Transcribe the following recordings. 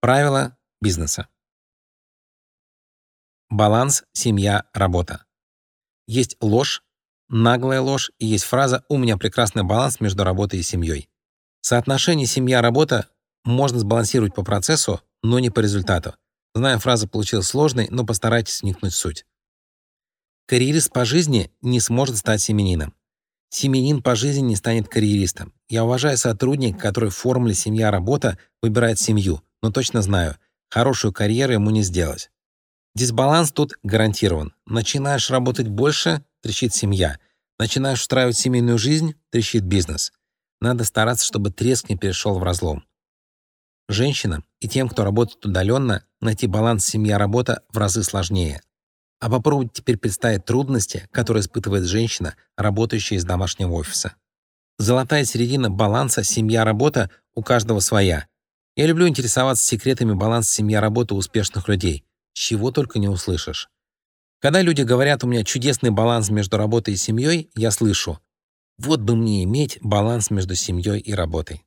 Правила бизнеса. Баланс семья-работа. Есть ложь, наглая ложь и есть фраза «у меня прекрасный баланс между работой и семьей». Соотношение семья-работа можно сбалансировать по процессу, но не по результату. Знаю, фраза получилась сложной, но постарайтесь вникнуть в суть. Карьерист по жизни не сможет стать семенином. Семенин по жизни не станет карьеристом. Я уважаю сотрудника, который в формуле «семья-работа» выбирает семью, но точно знаю, хорошую карьеру ему не сделать. Дисбаланс тут гарантирован. Начинаешь работать больше — трещит семья. Начинаешь устраивать семейную жизнь — трещит бизнес. Надо стараться, чтобы треск не перешел в разлом. Женщинам и тем, кто работает удаленно, найти баланс семья-работа в разы сложнее. А попробуйте теперь представить трудности, которые испытывает женщина, работающая из домашнего офиса. Золотая середина баланса семья-работа у каждого своя. Я люблю интересоваться секретами баланса семья-работа успешных людей. Чего только не услышишь. Когда люди говорят, у меня чудесный баланс между работой и семьей, я слышу, вот бы мне иметь баланс между семьей и работой.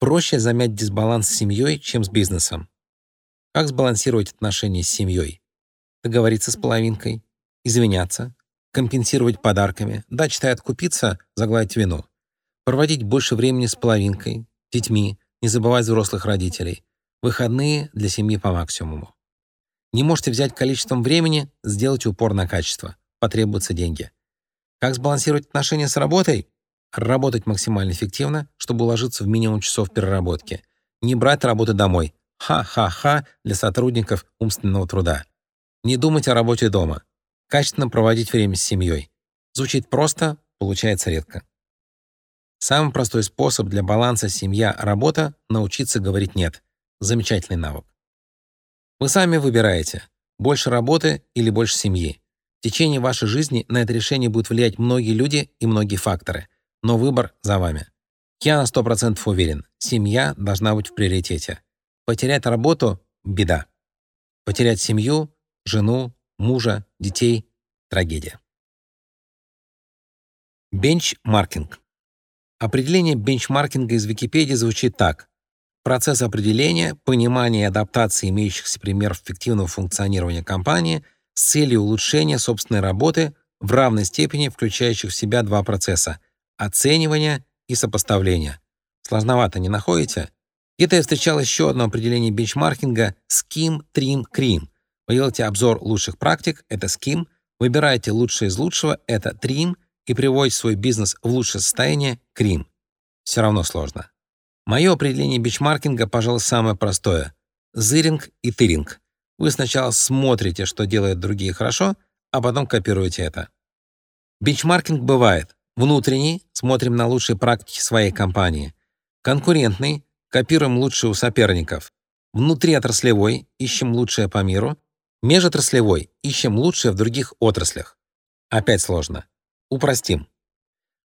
Проще замять дисбаланс с семьей, чем с бизнесом. Как сбалансировать отношения с семьей? договориться с половинкой, извиняться, компенсировать подарками, дать читай откупиться, загладить вину, проводить больше времени с половинкой, детьми, не забывать взрослых родителей, выходные для семьи по максимуму. Не можете взять количеством времени, сделать упор на качество, потребуются деньги. Как сбалансировать отношения с работой? Работать максимально эффективно, чтобы уложиться в минимум часов переработки. Не брать работы домой. Ха-ха-ха для сотрудников умственного труда. Не думать о работе дома. Качественно проводить время с семьей. Звучит просто, получается редко. Самый простой способ для баланса семья-работа — научиться говорить «нет». Замечательный навык. Вы сами выбираете, больше работы или больше семьи. В течение вашей жизни на это решение будут влиять многие люди и многие факторы, но выбор за вами. Я на 100% уверен, семья должна быть в приоритете. Потерять работу — беда. Потерять семью жену, мужа, детей — трагедия. Бенчмаркинг. Определение бенчмаркинга из Википедии звучит так. Процесс определения, понимания и адаптации имеющихся примеров эффективного функционирования компании с целью улучшения собственной работы в равной степени включающих в себя два процесса — оценивания и сопоставления. Сложновато, не находите? Где-то я встречал еще одно определение бенчмаркинга — SKIM, TRIM, CRIM. Вы делаете обзор лучших практик — это SKIM, выбираете лучшее из лучшего — это TRIM, и приводите свой бизнес в лучшее состояние — CRIM. Все равно сложно. Мое определение бичмаркинга, пожалуй, самое простое. Зыринг и тыринг. Вы сначала смотрите, что делают другие хорошо, а потом копируете это. Бенчмаркинг бывает. Внутренний — смотрим на лучшие практики своей компании. Конкурентный — копируем лучшие у соперников. Внутриотраслевой — ищем лучшее по миру. Межотраслевой — ищем лучшее в других отраслях. Опять сложно. Упростим.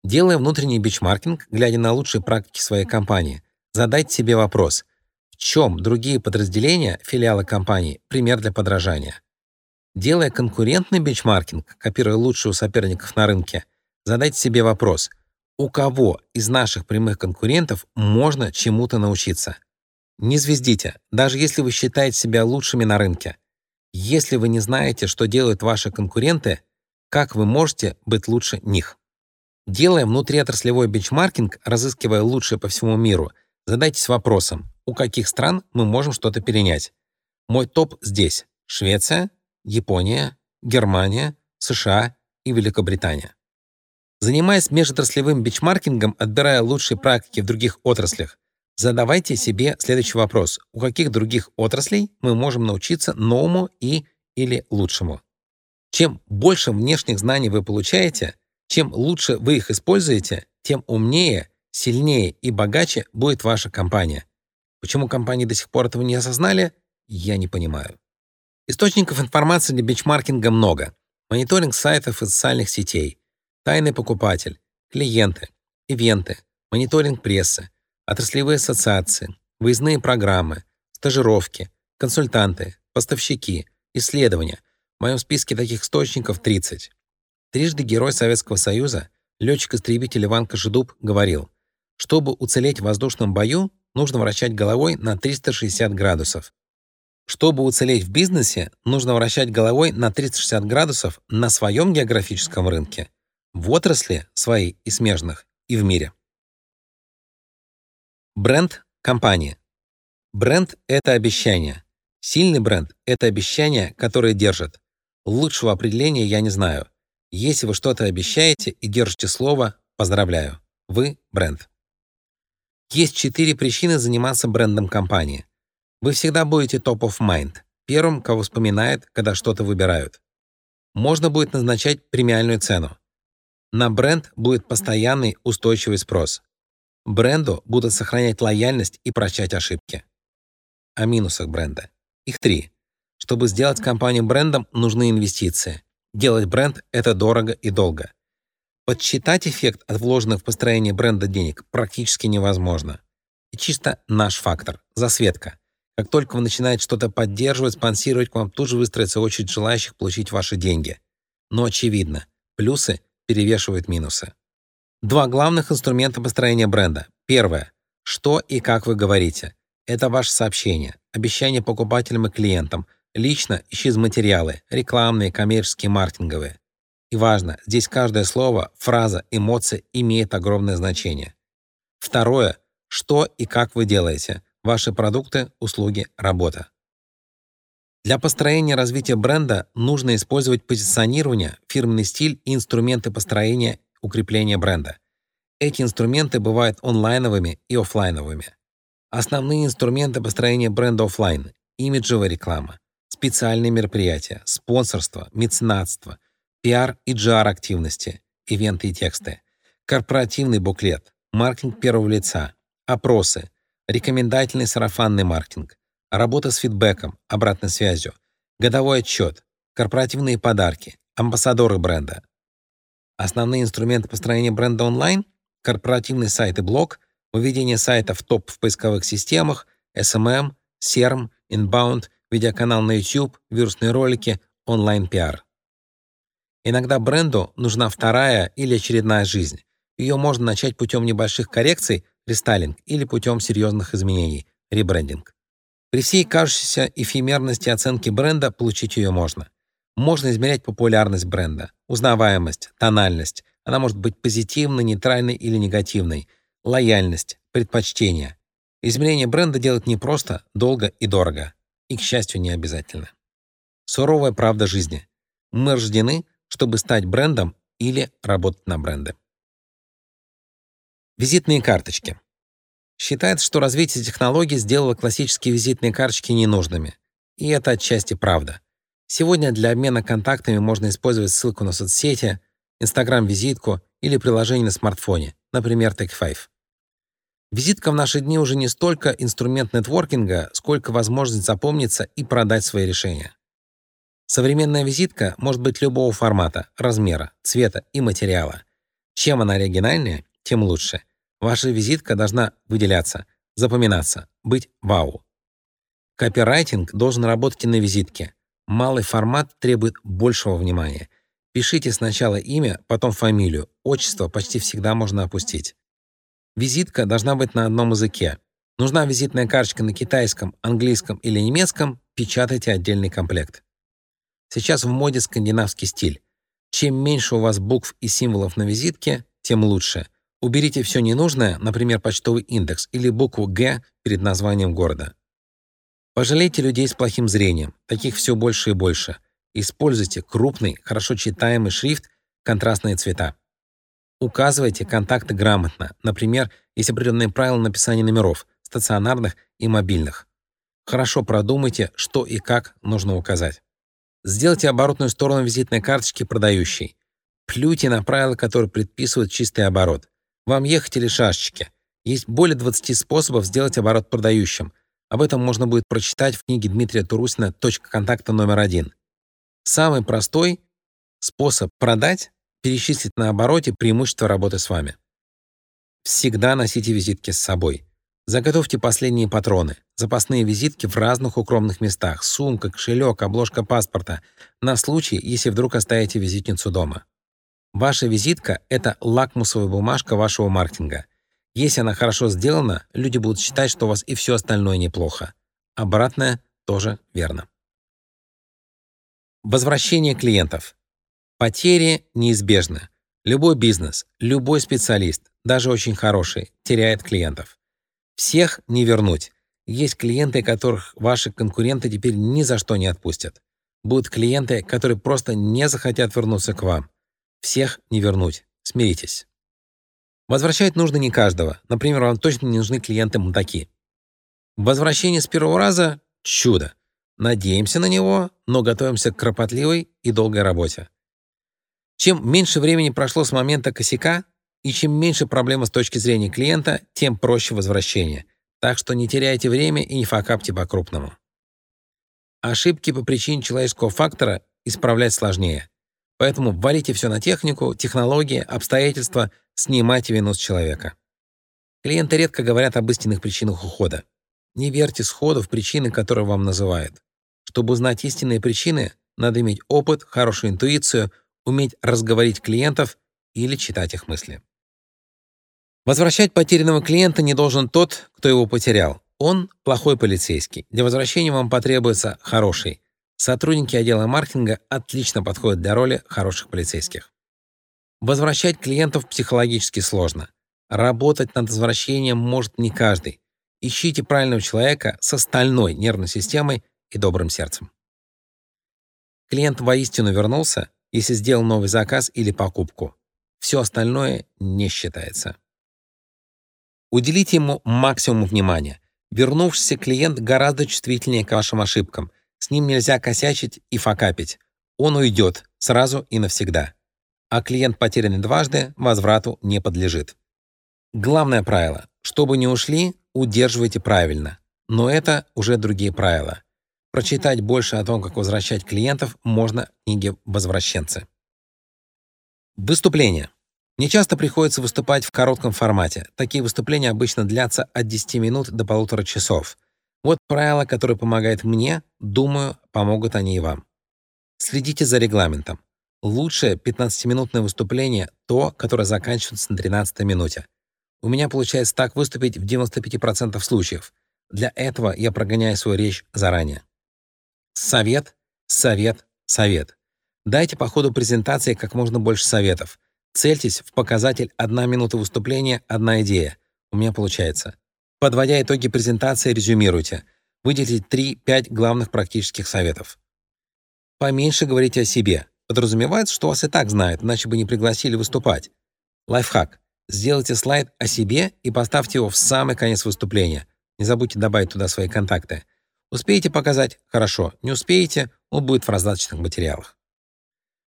Делая внутренний бичмаркинг, глядя на лучшие практики своей компании, задайте себе вопрос, в чем другие подразделения, филиалы компании, пример для подражания. Делая конкурентный бичмаркинг, копируя лучшие у соперников на рынке, задайте себе вопрос, у кого из наших прямых конкурентов можно чему-то научиться. Не звездите, даже если вы считаете себя лучшими на рынке. Если вы не знаете, что делают ваши конкуренты, как вы можете быть лучше них? Делая внутриотраслевой бенчмаркинг, разыскивая лучшее по всему миру, задайтесь вопросом, у каких стран мы можем что-то перенять. Мой топ здесь — Швеция, Япония, Германия, США и Великобритания. Занимаясь межотраслевым бенчмаркингом, отбирая лучшие практики в других отраслях, Задавайте себе следующий вопрос. У каких других отраслей мы можем научиться новому и или лучшему? Чем больше внешних знаний вы получаете, чем лучше вы их используете, тем умнее, сильнее и богаче будет ваша компания. Почему компании до сих пор этого не осознали, я не понимаю. Источников информации для бенчмаркинга много. Мониторинг сайтов и социальных сетей, тайный покупатель, клиенты, ивенты, мониторинг прессы, отраслевые ассоциации, выездные программы, стажировки, консультанты, поставщики, исследования. В моем списке таких источников 30. Трижды Герой Советского Союза, летчик-истребитель Иван Кожедуб, говорил, чтобы уцелеть в воздушном бою, нужно вращать головой на 360 градусов. Чтобы уцелеть в бизнесе, нужно вращать головой на 360 градусов на своем географическом рынке, в отрасли своей и смежных, и в мире. Бренд компании. Бренд — это обещание. Сильный бренд — это обещание, которое держит. Лучшего определения я не знаю. Если вы что-то обещаете и держите слово, поздравляю. Вы — бренд. Есть четыре причины заниматься брендом компании. Вы всегда будете top of mind, первым, кого вспоминают, когда что-то выбирают. Можно будет назначать премиальную цену. На бренд будет постоянный устойчивый спрос. Бренду будут сохранять лояльность и прощать ошибки. О минусах бренда. Их три. Чтобы сделать компанию брендом, нужны инвестиции. Делать бренд — это дорого и долго. Подсчитать эффект от вложенных в построение бренда денег практически невозможно. И чисто наш фактор — засветка. Как только вы начинаете что-то поддерживать, спонсировать, к вам тут же выстроится очередь желающих получить ваши деньги. Но очевидно, плюсы перевешивают минусы. Два главных инструмента построения бренда. Первое. Что и как вы говорите. Это ваше сообщение, обещание покупателям и клиентам, лично и через материалы, рекламные, коммерческие, маркетинговые. И важно, здесь каждое слово, фраза, эмоция имеет огромное значение. Второе. Что и как вы делаете. Ваши продукты, услуги, работа. Для построения развития бренда нужно использовать позиционирование, фирменный стиль и инструменты построения укрепления бренда. Эти инструменты бывают онлайновыми и офлайновыми. Основные инструменты построения бренда офлайн — имиджевая реклама, специальные мероприятия, спонсорство, меценатство, пиар и GR-активности, ивенты и тексты, корпоративный буклет, маркетинг первого лица, опросы, рекомендательный сарафанный маркетинг, работа с фидбэком, обратной связью, годовой отчет, корпоративные подарки, амбассадоры бренда. Основные инструменты построения бренда онлайн — корпоративный сайт и блог, выведение сайта в топ в поисковых системах, SMM, CRM, Inbound, видеоканал на YouTube, вирусные ролики, онлайн-пиар. Иногда бренду нужна вторая или очередная жизнь. Ее можно начать путем небольших коррекций, рестайлинг или путем серьезных изменений, ребрендинг. При всей кажущейся эфемерности оценки бренда получить ее можно. Можно измерять популярность бренда, узнаваемость, тональность. Она может быть позитивной, нейтральной или негативной, лояльность, предпочтение. Измерение бренда делать непросто, долго и дорого. И, к счастью, не обязательно. Суровая правда жизни. Мы рождены, чтобы стать брендом или работать на бренды. Визитные карточки. Считается, что развитие технологий сделало классические визитные карточки ненужными. И это отчасти правда. Сегодня для обмена контактами можно использовать ссылку на соцсети, Инстаграм-визитку или приложение на смартфоне, например, Take5. Визитка в наши дни уже не столько инструмент нетворкинга, сколько возможность запомниться и продать свои решения. Современная визитка может быть любого формата, размера, цвета и материала. Чем она оригинальнее, тем лучше. Ваша визитка должна выделяться, запоминаться, быть вау. Копирайтинг должен работать и на визитке. Малый формат требует большего внимания. Пишите сначала имя, потом фамилию. Отчество почти всегда можно опустить. Визитка должна быть на одном языке. Нужна визитная карточка на китайском, английском или немецком, печатайте отдельный комплект. Сейчас в моде скандинавский стиль. Чем меньше у вас букв и символов на визитке, тем лучше. Уберите все ненужное, например, почтовый индекс или букву «Г» перед названием города. Пожалейте людей с плохим зрением, таких все больше и больше. Используйте крупный, хорошо читаемый шрифт, контрастные цвета. Указывайте контакты грамотно, например, есть определенные правила написания номеров, стационарных и мобильных. Хорошо продумайте, что и как нужно указать. Сделайте оборотную сторону визитной карточки продающей. Плюйте на правила, которые предписывают чистый оборот. Вам ехать или шашечки? Есть более 20 способов сделать оборот продающим. Об этом можно будет прочитать в книге Дмитрия Турусина «Точка контакта номер один». Самый простой способ продать — перечислить на обороте преимущества работы с вами. Всегда носите визитки с собой. Заготовьте последние патроны, запасные визитки в разных укромных местах, сумка, кошелек, обложка паспорта, на случай, если вдруг оставите визитницу дома. Ваша визитка — это лакмусовая бумажка вашего маркетинга. Если она хорошо сделана, люди будут считать, что у вас и все остальное неплохо. Обратное тоже верно. Возвращение клиентов. Потери неизбежны. Любой бизнес, любой специалист, даже очень хороший, теряет клиентов. Всех не вернуть. Есть клиенты, которых ваши конкуренты теперь ни за что не отпустят. Будут клиенты, которые просто не захотят вернуться к вам. Всех не вернуть. Смиритесь. Возвращать нужно не каждого. Например, вам точно не нужны клиенты-мудаки. Возвращение с первого раза — чудо. Надеемся на него, но готовимся к кропотливой и долгой работе. Чем меньше времени прошло с момента косяка, и чем меньше проблема с точки зрения клиента, тем проще возвращение. Так что не теряйте время и не факапьте по-крупному. Ошибки по причине человеческого фактора исправлять сложнее. Поэтому валите все на технику, технологии, обстоятельства, снимайте вину с человека. Клиенты редко говорят об истинных причинах ухода. Не верьте сходу в причины, которые вам называют. Чтобы узнать истинные причины, надо иметь опыт, хорошую интуицию — уметь разговорить клиентов или читать их мысли. Возвращать потерянного клиента не должен тот, кто его потерял. Он плохой полицейский. Для возвращения вам потребуется хороший. Сотрудники отдела маркетинга отлично подходят для роли хороших полицейских. Возвращать клиентов психологически сложно. Работать над возвращением может не каждый. Ищите правильного человека с остальной нервной системой и добрым сердцем. Клиент воистину вернулся, если сделал новый заказ или покупку. Все остальное не считается. Уделите ему максимум внимания. Вернувшийся клиент гораздо чувствительнее к вашим ошибкам. С ним нельзя косячить и факапить. Он уйдет сразу и навсегда. А клиент, потерянный дважды, возврату не подлежит. Главное правило. Чтобы не ушли, удерживайте правильно. Но это уже другие правила. Прочитать больше о том, как возвращать клиентов, можно в книге «Возвращенцы». Выступление. Мне часто приходится выступать в коротком формате. Такие выступления обычно длятся от 10 минут до полутора часов. Вот правила, которые помогают мне, думаю, помогут они и вам. Следите за регламентом. Лучшее 15-минутное выступление — то, которое заканчивается на 13 минуте. У меня получается так выступить в 95% случаев. Для этого я прогоняю свою речь заранее. Совет, совет, совет. Дайте по ходу презентации как можно больше советов. Цельтесь в показатель «одна минута выступления, одна идея». У меня получается. Подводя итоги презентации, резюмируйте. Выделите 3-5 главных практических советов. Поменьше говорите о себе. Подразумевается, что вас и так знают, иначе бы не пригласили выступать. Лайфхак. Сделайте слайд о себе и поставьте его в самый конец выступления. Не забудьте добавить туда свои контакты. Успеете показать — хорошо, не успеете — он будет в раздаточных материалах.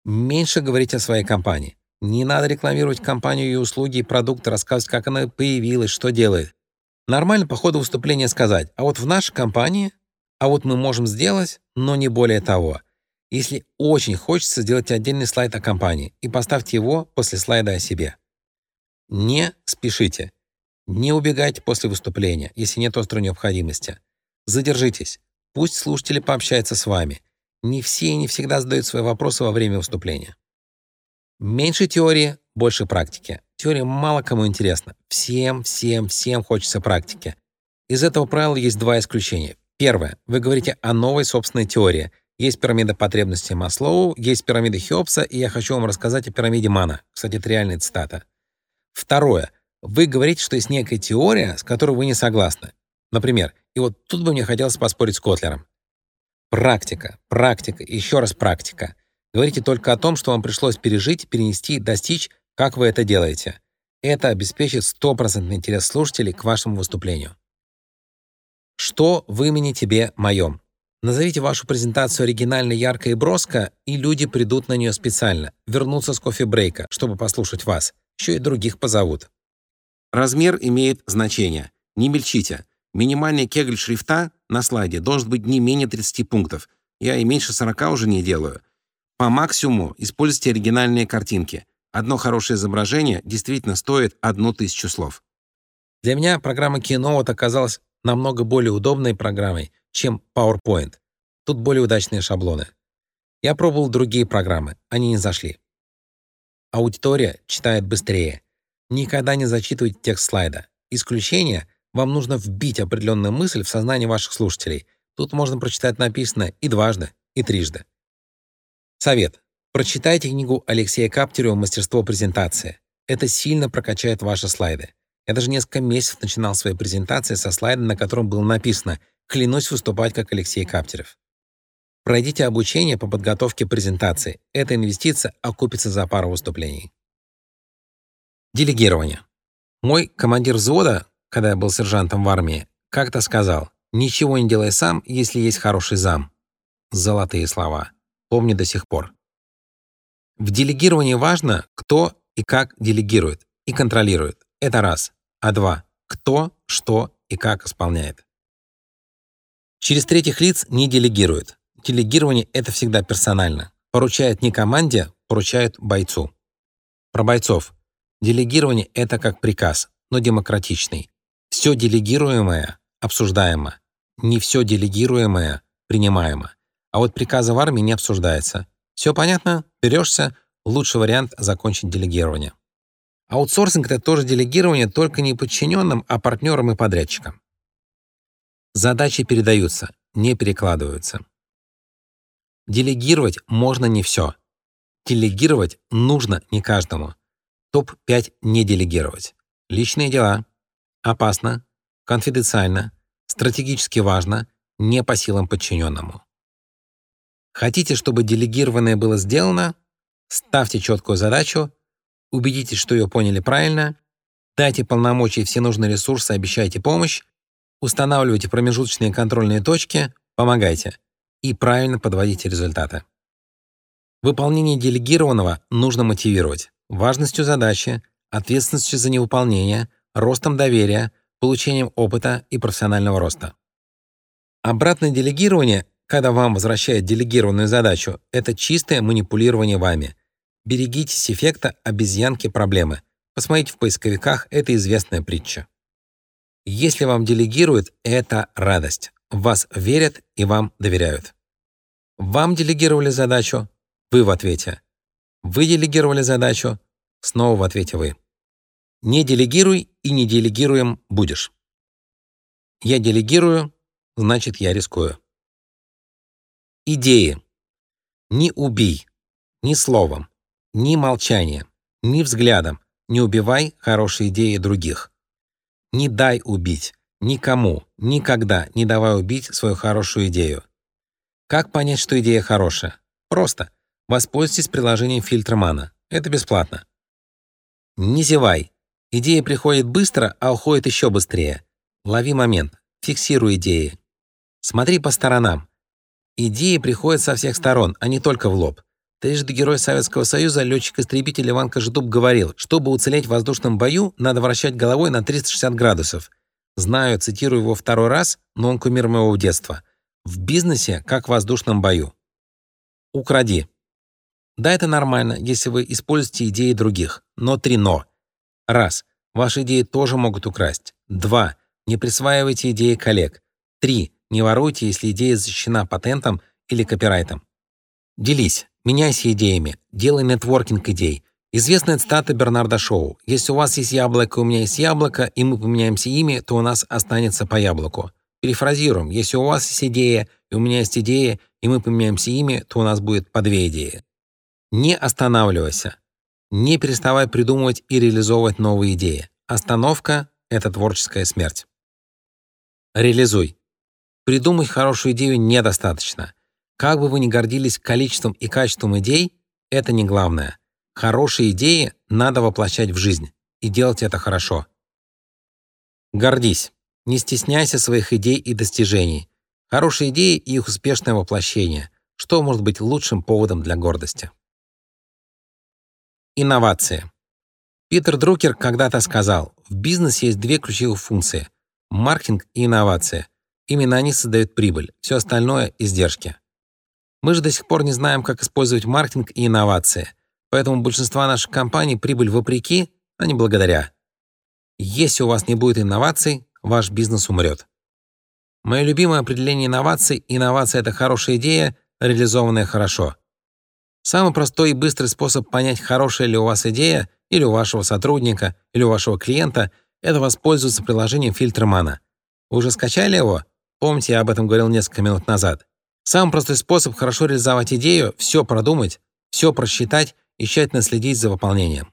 Меньше говорить о своей компании. Не надо рекламировать компанию и услуги и продукты, рассказывать, как она появилась, что делает. Нормально по ходу выступления сказать, а вот в нашей компании, а вот мы можем сделать, но не более того. Если очень хочется, сделайте отдельный слайд о компании и поставьте его после слайда о себе. Не спешите. Не убегайте после выступления, если нет острой необходимости. Задержитесь. Пусть слушатели пообщаются с вами. Не все и не всегда задают свои вопросы во время выступления. Меньше теории, больше практики. Теория мало кому интересна. Всем, всем, всем хочется практики. Из этого правила есть два исключения. Первое. Вы говорите о новой собственной теории. Есть пирамида потребностей Маслоу, есть пирамида Хеопса, и я хочу вам рассказать о пирамиде Мана. Кстати, это реальная цитата. Второе. Вы говорите, что есть некая теория, с которой вы не согласны. Например, и вот тут бы мне хотелось поспорить с Котлером. Практика, практика, еще раз практика. Говорите только о том, что вам пришлось пережить, перенести, достичь, как вы это делаете. Это обеспечит стопроцентный интерес слушателей к вашему выступлению. Что в имени тебе моем? Назовите вашу презентацию оригинально, ярко и броско, и люди придут на нее специально, вернутся с кофе-брейка, чтобы послушать вас. Еще и других позовут. Размер имеет значение. Не мельчите. Минимальный кегль шрифта на слайде должен быть не менее 30 пунктов. Я и меньше 40 уже не делаю. По максимуму используйте оригинальные картинки. Одно хорошее изображение действительно стоит одну тысячу слов. Для меня программа Keynote оказалась намного более удобной программой, чем PowerPoint. Тут более удачные шаблоны. Я пробовал другие программы, они не зашли. Аудитория читает быстрее. Никогда не зачитывайте текст слайда. исключение вам нужно вбить определенную мысль в сознание ваших слушателей. Тут можно прочитать написанное и дважды, и трижды. Совет. Прочитайте книгу Алексея Каптерева «Мастерство презентации». Это сильно прокачает ваши слайды. Я даже несколько месяцев начинал свои презентации со слайда, на котором было написано «Клянусь выступать как Алексей Каптерев». Пройдите обучение по подготовке презентации. Эта инвестиция окупится за пару выступлений. Делегирование. Мой командир взвода, когда я был сержантом в армии, как-то сказал, «Ничего не делай сам, если есть хороший зам». Золотые слова. Помню до сих пор. В делегировании важно, кто и как делегирует и контролирует. Это раз. А два. Кто, что и как исполняет. Через третьих лиц не делегирует. Делегирование — это всегда персонально. Поручает не команде, поручают бойцу. Про бойцов. Делегирование — это как приказ, но демократичный. Все делегируемое обсуждаемо. Не все делегируемое принимаемо. А вот приказы в армии не обсуждается. Все понятно? Берешься? Лучший вариант — закончить делегирование. Аутсорсинг — это тоже делегирование только не подчиненным, а партнерам и подрядчикам. Задачи передаются, не перекладываются. Делегировать можно не все. Делегировать нужно не каждому. Топ-5 не делегировать. Личные дела. Опасно. Конфиденциально. Стратегически важно. Не по силам подчиненному. Хотите, чтобы делегированное было сделано? Ставьте четкую задачу, убедитесь, что ее поняли правильно, дайте полномочия и все нужные ресурсы, обещайте помощь, устанавливайте промежуточные контрольные точки, помогайте и правильно подводите результаты. Выполнение делегированного нужно мотивировать важностью задачи, ответственностью за невыполнение, ростом доверия, получением опыта и профессионального роста. Обратное делегирование, когда вам возвращают делегированную задачу, это чистое манипулирование вами. Берегитесь эффекта обезьянки проблемы. Посмотрите в поисковиках, это известная притча. Если вам делегируют, это радость. Вас верят и вам доверяют. Вам делегировали задачу, вы в ответе. Вы делегировали задачу, снова в ответе вы. Не делегируй и не делегируем будешь. Я делегирую, значит, я рискую. Идеи. Не убей, ни словом, ни молчанием, ни взглядом не убивай хорошие идеи других. Не дай убить, Никому, никогда не давай убить свою хорошую идею. Как понять, что идея хорошая? Просто. Воспользуйтесь приложением Фильтромана. Это бесплатно. Не зевай. Идея приходит быстро, а уходит еще быстрее. Лови момент. Фиксируй идеи. Смотри по сторонам. Идеи приходят со всех сторон, а не только в лоб. Трижды герой Советского Союза, летчик-истребитель Иван Кожедуб говорил, чтобы уцелеть в воздушном бою, надо вращать головой на 360 градусов. Знаю, цитирую его второй раз, но он кумир моего детства. В бизнесе, как в воздушном бою. Укради. Да, это нормально, если вы используете идеи других, но три «но». Раз. Ваши идеи тоже могут украсть. Два. Не присваивайте идеи коллег. Три. Не воруйте, если идея защищена патентом или копирайтом. Делись, меняйся идеями, делай нетворкинг идей, Известная цитата Бернарда Шоу. «Если у вас есть яблоко, у меня есть яблоко, и мы поменяемся ими, то у нас останется по яблоку». Перефразируем. «Если у вас есть идея, и у меня есть идея, и мы поменяемся ими, то у нас будет по две идеи». Не останавливайся. Не переставай придумывать и реализовывать новые идеи. Остановка — это творческая смерть. Реализуй. Придумать хорошую идею недостаточно. Как бы вы ни гордились количеством и качеством идей, это не главное. Хорошие идеи надо воплощать в жизнь и делать это хорошо. Гордись. Не стесняйся своих идей и достижений. Хорошие идеи и их успешное воплощение. Что может быть лучшим поводом для гордости? Инновации. Питер Друкер когда-то сказал, в бизнесе есть две ключевых функции — маркетинг и инновация. Именно они создают прибыль, все остальное — издержки. Мы же до сих пор не знаем, как использовать маркетинг и инновации — Поэтому большинство наших компаний прибыль вопреки, а не благодаря. Если у вас не будет инноваций, ваш бизнес умрет. Мое любимое определение инноваций — инновация — это хорошая идея, реализованная хорошо. Самый простой и быстрый способ понять, хорошая ли у вас идея, или у вашего сотрудника, или у вашего клиента, это воспользоваться приложением Фильтромана. Вы уже скачали его? Помните, я об этом говорил несколько минут назад. Самый простой способ хорошо реализовать идею — все продумать, все просчитать и тщательно следить за выполнением.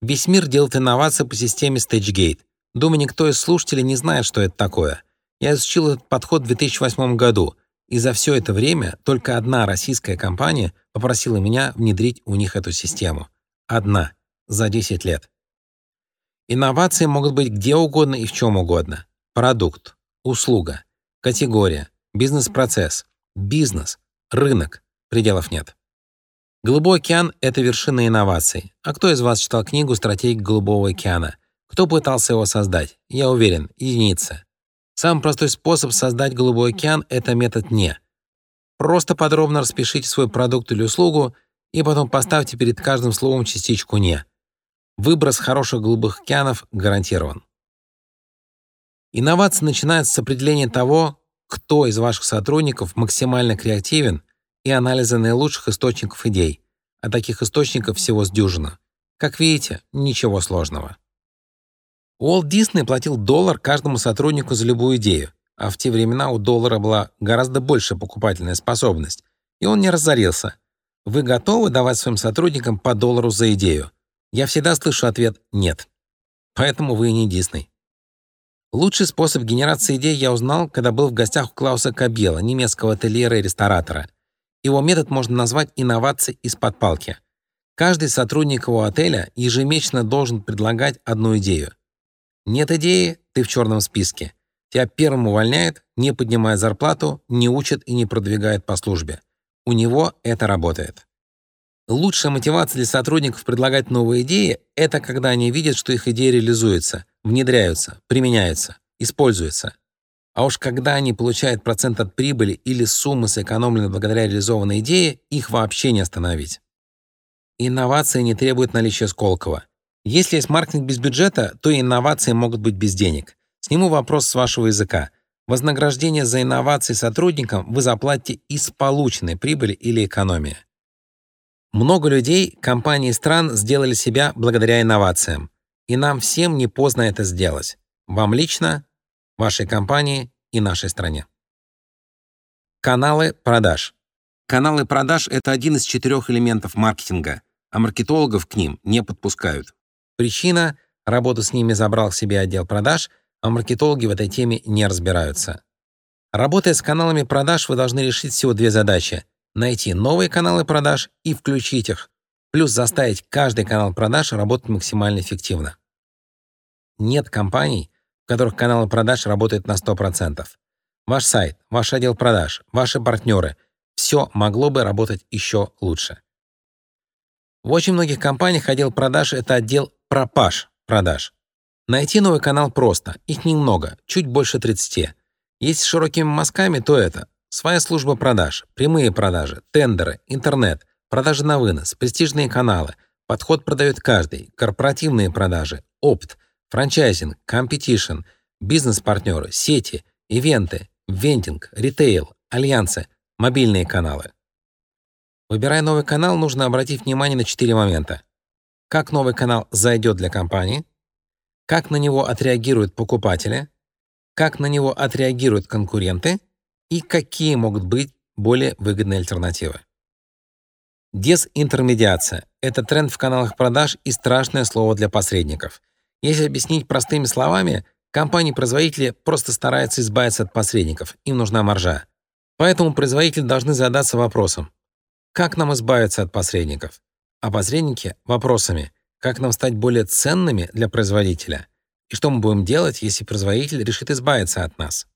Весь мир делает инновации по системе StageGate. Думаю, никто из слушателей не знает, что это такое. Я изучил этот подход в 2008 году, и за все это время только одна российская компания попросила меня внедрить у них эту систему. Одна. За 10 лет. Инновации могут быть где угодно и в чем угодно. Продукт, услуга, категория, бизнес-процесс, бизнес, рынок. Пределов нет. Голубой океан — это вершина инноваций. А кто из вас читал книгу «Стратегия Голубого океана»? Кто пытался его создать? Я уверен, единицы. Самый простой способ создать Голубой океан — это метод «не». Просто подробно распишите свой продукт или услугу и потом поставьте перед каждым словом частичку «не». Выброс хороших голубых океанов гарантирован. Инновация начинается с определения того, кто из ваших сотрудников максимально креативен и анализа наилучших источников идей, а таких источников всего с дюжина. Как видите, ничего сложного. Уолт Дисней платил доллар каждому сотруднику за любую идею, а в те времена у доллара была гораздо большая покупательная способность, и он не разорился. Вы готовы давать своим сотрудникам по доллару за идею? Я всегда слышу ответ «нет». Поэтому вы и не Дисней. Лучший способ генерации идей я узнал, когда был в гостях у Клауса Кабела, немецкого ательера и ресторатора. Его метод можно назвать инновацией из-под палки. Каждый сотрудник его отеля ежемесячно должен предлагать одну идею. Нет идеи — ты в черном списке. Тебя первым увольняют, не поднимая зарплату, не учат и не продвигают по службе. У него это работает. Лучшая мотивация для сотрудников предлагать новые идеи — это когда они видят, что их идеи реализуются, внедряются, применяются, используются. А уж когда они получают процент от прибыли или суммы сэкономленной благодаря реализованной идее, их вообще не остановить. Инновации не требуют наличия Сколково. Если есть маркетинг без бюджета, то и инновации могут быть без денег. Сниму вопрос с вашего языка. Вознаграждение за инновации сотрудникам вы заплатите из полученной прибыли или экономии. Много людей, компаний и стран сделали себя благодаря инновациям. И нам всем не поздно это сделать. Вам лично, вашей компании и нашей стране. Каналы продаж. Каналы продаж — это один из четырех элементов маркетинга, а маркетологов к ним не подпускают. Причина — работу с ними забрал к себе отдел продаж, а маркетологи в этой теме не разбираются. Работая с каналами продаж, вы должны решить всего две задачи — найти новые каналы продаж и включить их, плюс заставить каждый канал продаж работать максимально эффективно. Нет компаний, в которых каналы продаж работают на 100%. Ваш сайт, ваш отдел продаж, ваши партнеры — все могло бы работать еще лучше. В очень многих компаниях отдел продаж — это отдел пропаж продаж. Найти новый канал просто, их немного, чуть больше 30. Если с широкими мазками, то это своя служба продаж, прямые продажи, тендеры, интернет, продажи на вынос, престижные каналы, подход продает каждый, корпоративные продажи, опт, франчайзинг, competition, бизнес-партнеры, сети, ивенты, вендинг, ритейл, альянсы, мобильные каналы. Выбирая новый канал, нужно обратить внимание на четыре момента. Как новый канал зайдет для компании, как на него отреагируют покупатели, как на него отреагируют конкуренты и какие могут быть более выгодные альтернативы. Дезинтермедиация — это тренд в каналах продаж и страшное слово для посредников — если объяснить простыми словами, компании-производители просто стараются избавиться от посредников, им нужна маржа. Поэтому производители должны задаться вопросом, как нам избавиться от посредников? Посредники — вопросами, как нам стать более ценными для производителя? И что мы будем делать, если производитель решит избавиться от нас?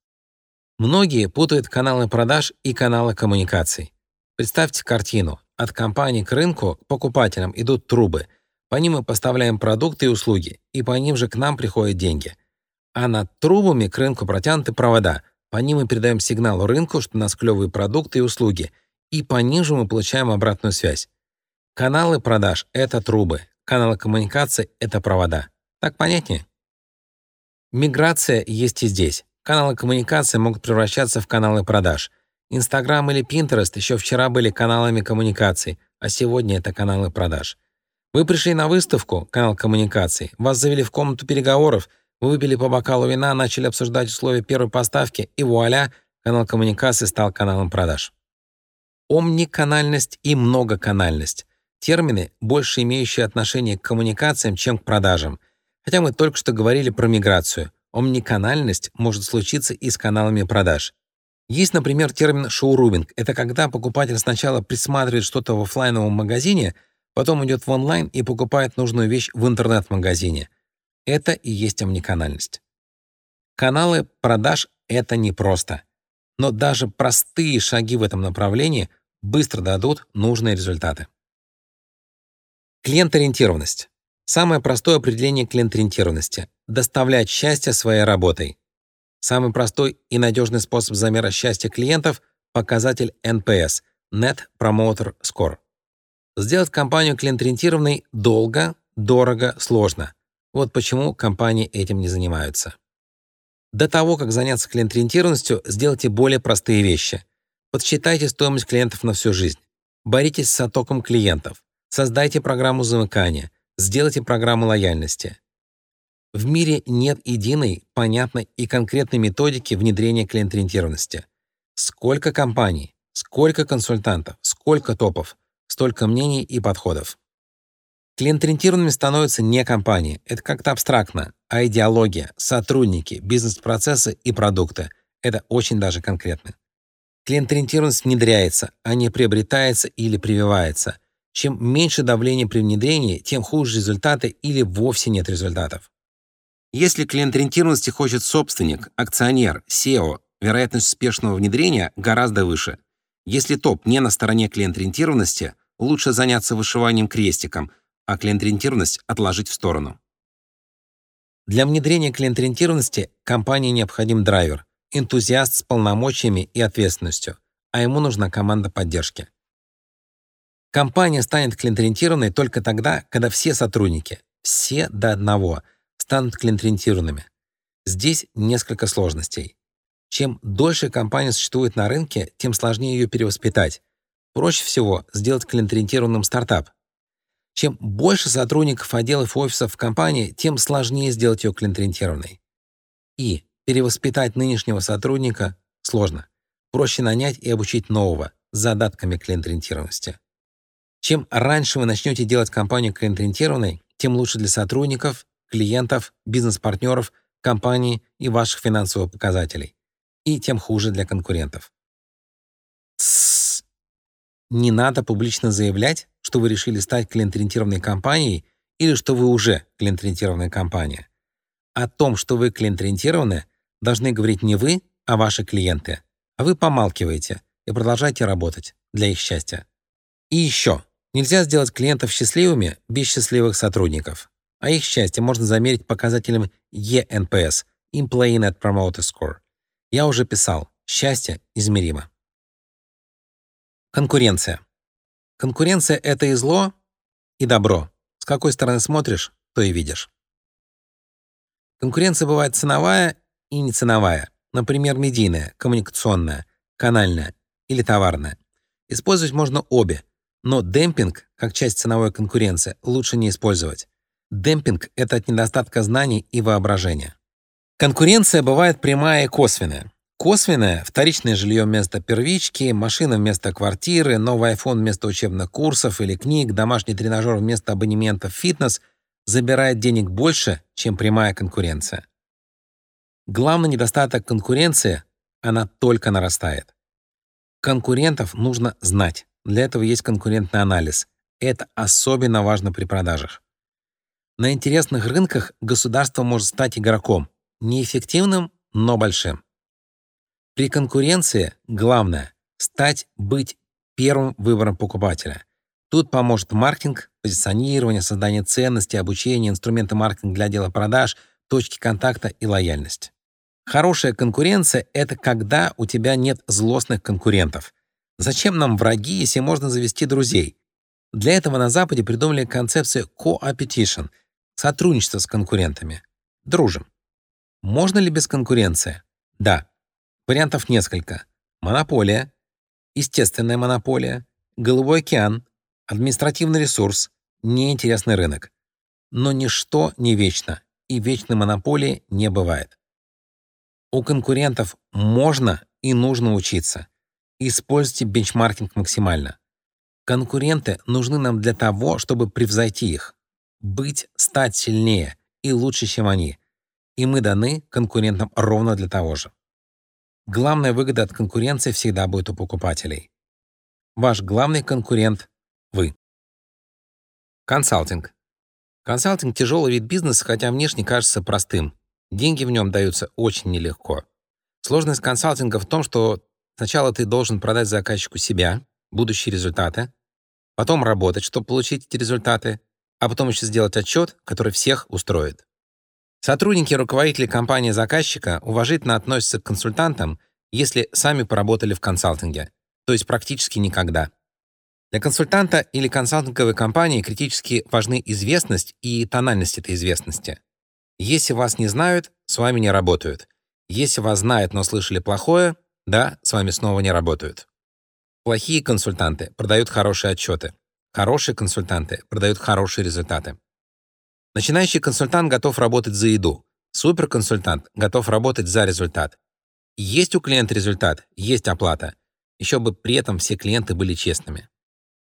Многие путают каналы продаж и каналы коммуникаций. Представьте картину. От компании к рынку, к покупателям идут трубы — по ним мы поставляем продукты и услуги, и по ним же к нам приходят деньги. А над трубами к рынку протянуты провода. По ним мы передаем сигнал рынку, что у нас клевые продукты и услуги, и по ним же мы получаем обратную связь. Каналы продаж — это трубы, каналы коммуникации — это провода. Так понятнее? Миграция есть и здесь. Каналы коммуникации могут превращаться в каналы продаж. Инстаграм или Pinterest еще вчера были каналами коммуникаций, а сегодня это каналы продаж. Вы пришли на выставку, канал коммуникаций, вас завели в комнату переговоров, вы выпили по бокалу вина, начали обсуждать условия первой поставки, и вуаля, канал коммуникации стал каналом продаж. Омниканальность и многоканальность — термины, больше имеющие отношение к коммуникациям, чем к продажам. Хотя мы только что говорили про миграцию. Омниканальность может случиться и с каналами продаж. Есть, например, термин шоуруминг. Это когда покупатель сначала присматривает что-то в офлайновом магазине, потом идет в онлайн и покупает нужную вещь в интернет-магазине. Это и есть омниканальность. Каналы продаж — это непросто. Но даже простые шаги в этом направлении быстро дадут нужные результаты. Клиент-ориентированность. Самое простое определение клиент-ориентированности — доставлять счастье своей работой. Самый простой и надежный способ замера счастья клиентов — показатель NPS — Net Promoter Score. Сделать компанию клиент-ориентированной долго, дорого, сложно. Вот почему компании этим не занимаются. До того, как заняться клиент-ориентированностью, сделайте более простые вещи. Подсчитайте стоимость клиентов на всю жизнь. Боритесь с оттоком клиентов. Создайте программу замыкания. Сделайте программу лояльности. В мире нет единой, понятной и конкретной методики внедрения клиент-ориентированности. Сколько компаний, сколько консультантов, сколько топов, столько мнений и подходов. Клиент-ориентированными становятся не компании. Это как-то абстрактно, а идеология, сотрудники, бизнес-процессы и продукты. Это очень даже конкретно. Клиент-ориентированность внедряется, а не приобретается или прививается. Чем меньше давления при внедрении, тем хуже результаты или вовсе нет результатов. Если клиент-ориентированности хочет собственник, акционер, SEO, вероятность успешного внедрения гораздо выше. Если топ не на стороне клиент-ориентированности, лучше заняться вышиванием крестиком, а клиент-ориентированность отложить в сторону. Для внедрения клиент-ориентированности компании необходим драйвер, энтузиаст с полномочиями и ответственностью, а ему нужна команда поддержки. Компания станет клиент-ориентированной только тогда, когда все сотрудники, все до одного, станут клиент-ориентированными. Здесь несколько сложностей. Чем дольше компания существует на рынке, тем сложнее ее перевоспитать. Проще всего сделать клиент-ориентированным стартап, чем больше сотрудников отделов и офисов в компании, тем сложнее сделать ее клиент-ориентированной. И перевоспитать нынешнего сотрудника сложно. Проще нанять и обучить нового с задатками клиент-ориентированности. Чем раньше вы начнете делать компанию клиент-ориентированной, тем лучше для сотрудников, клиентов, бизнес-партнеров, компании и ваших финансовых показателей. И тем хуже для конкурентов. Тссс. Не надо публично заявлять, что вы решили стать клиент-ориентированной компанией или что вы уже клиент-ориентированная компания. О том, что вы клиент-ориентированы, должны говорить не вы, а ваши клиенты. А вы помалкиваете и продолжаете работать для их счастья. И еще. Нельзя сделать клиентов счастливыми без счастливых сотрудников. А их счастье можно замерить показателем ENPS — Employee Net Promoter Score. Я уже писал, счастье измеримо. Конкуренция. Конкуренция — это и зло, и добро. С какой стороны смотришь, то и видишь. Конкуренция бывает ценовая и неценовая. Например, медийная, коммуникационная, канальная или товарная. Использовать можно обе, но демпинг, как часть ценовой конкуренции, лучше не использовать. Демпинг — это от недостатка знаний и воображения. Конкуренция бывает прямая и косвенная. Косвенное — вторичное жилье вместо первички, машина вместо квартиры, новый iPhone вместо учебных курсов или книг, домашний тренажер вместо абонемента фитнес — забирает денег больше, чем прямая конкуренция. Главный недостаток конкуренции — она только нарастает. Конкурентов нужно знать. Для этого есть конкурентный анализ. Это особенно важно при продажах. На интересных рынках государство может стать игроком, неэффективным, но большим. При конкуренции главное — стать, быть первым выбором покупателя. Тут поможет маркетинг, позиционирование, создание ценности, обучение, инструменты маркетинга для дела продаж, точки контакта и лояльность. Хорошая конкуренция — это когда у тебя нет злостных конкурентов. Зачем нам враги, если можно завести друзей? Для этого на Западе придумали концепцию co-opetition — сотрудничество с конкурентами. Дружим. Можно ли без конкуренции? Да. Вариантов несколько. Монополия, естественная монополия, голубой океан, административный ресурс, неинтересный рынок. Но ничто не вечно, и вечной монополии не бывает. У конкурентов можно и нужно учиться. Используйте бенчмаркинг максимально. Конкуренты нужны нам для того, чтобы превзойти их, быть, стать сильнее и лучше, чем они. И мы даны конкурентам ровно для того же. Главная выгода от конкуренции всегда будет у покупателей. Ваш главный конкурент — вы. Консалтинг. Консалтинг — тяжелый вид бизнеса, хотя внешне кажется простым. Деньги в нем даются очень нелегко. Сложность консалтинга в том, что сначала ты должен продать заказчику себя, будущие результаты, потом работать, чтобы получить эти результаты, а потом еще сделать отчет, который всех устроит. Сотрудники и руководители компании-заказчика уважительно относятся к консультантам, если сами поработали в консалтинге, то есть практически никогда. Для консультанта или консалтинговой компании критически важны известность и тональность этой известности. Если вас не знают, с вами не работают. Если вас знают, но слышали плохое, да, с вами снова не работают. Плохие консультанты продают хорошие отчеты. Хорошие консультанты продают хорошие результаты. Начинающий консультант готов работать за еду. Суперконсультант готов работать за результат. Есть у клиента результат, есть оплата. Еще бы при этом все клиенты были честными.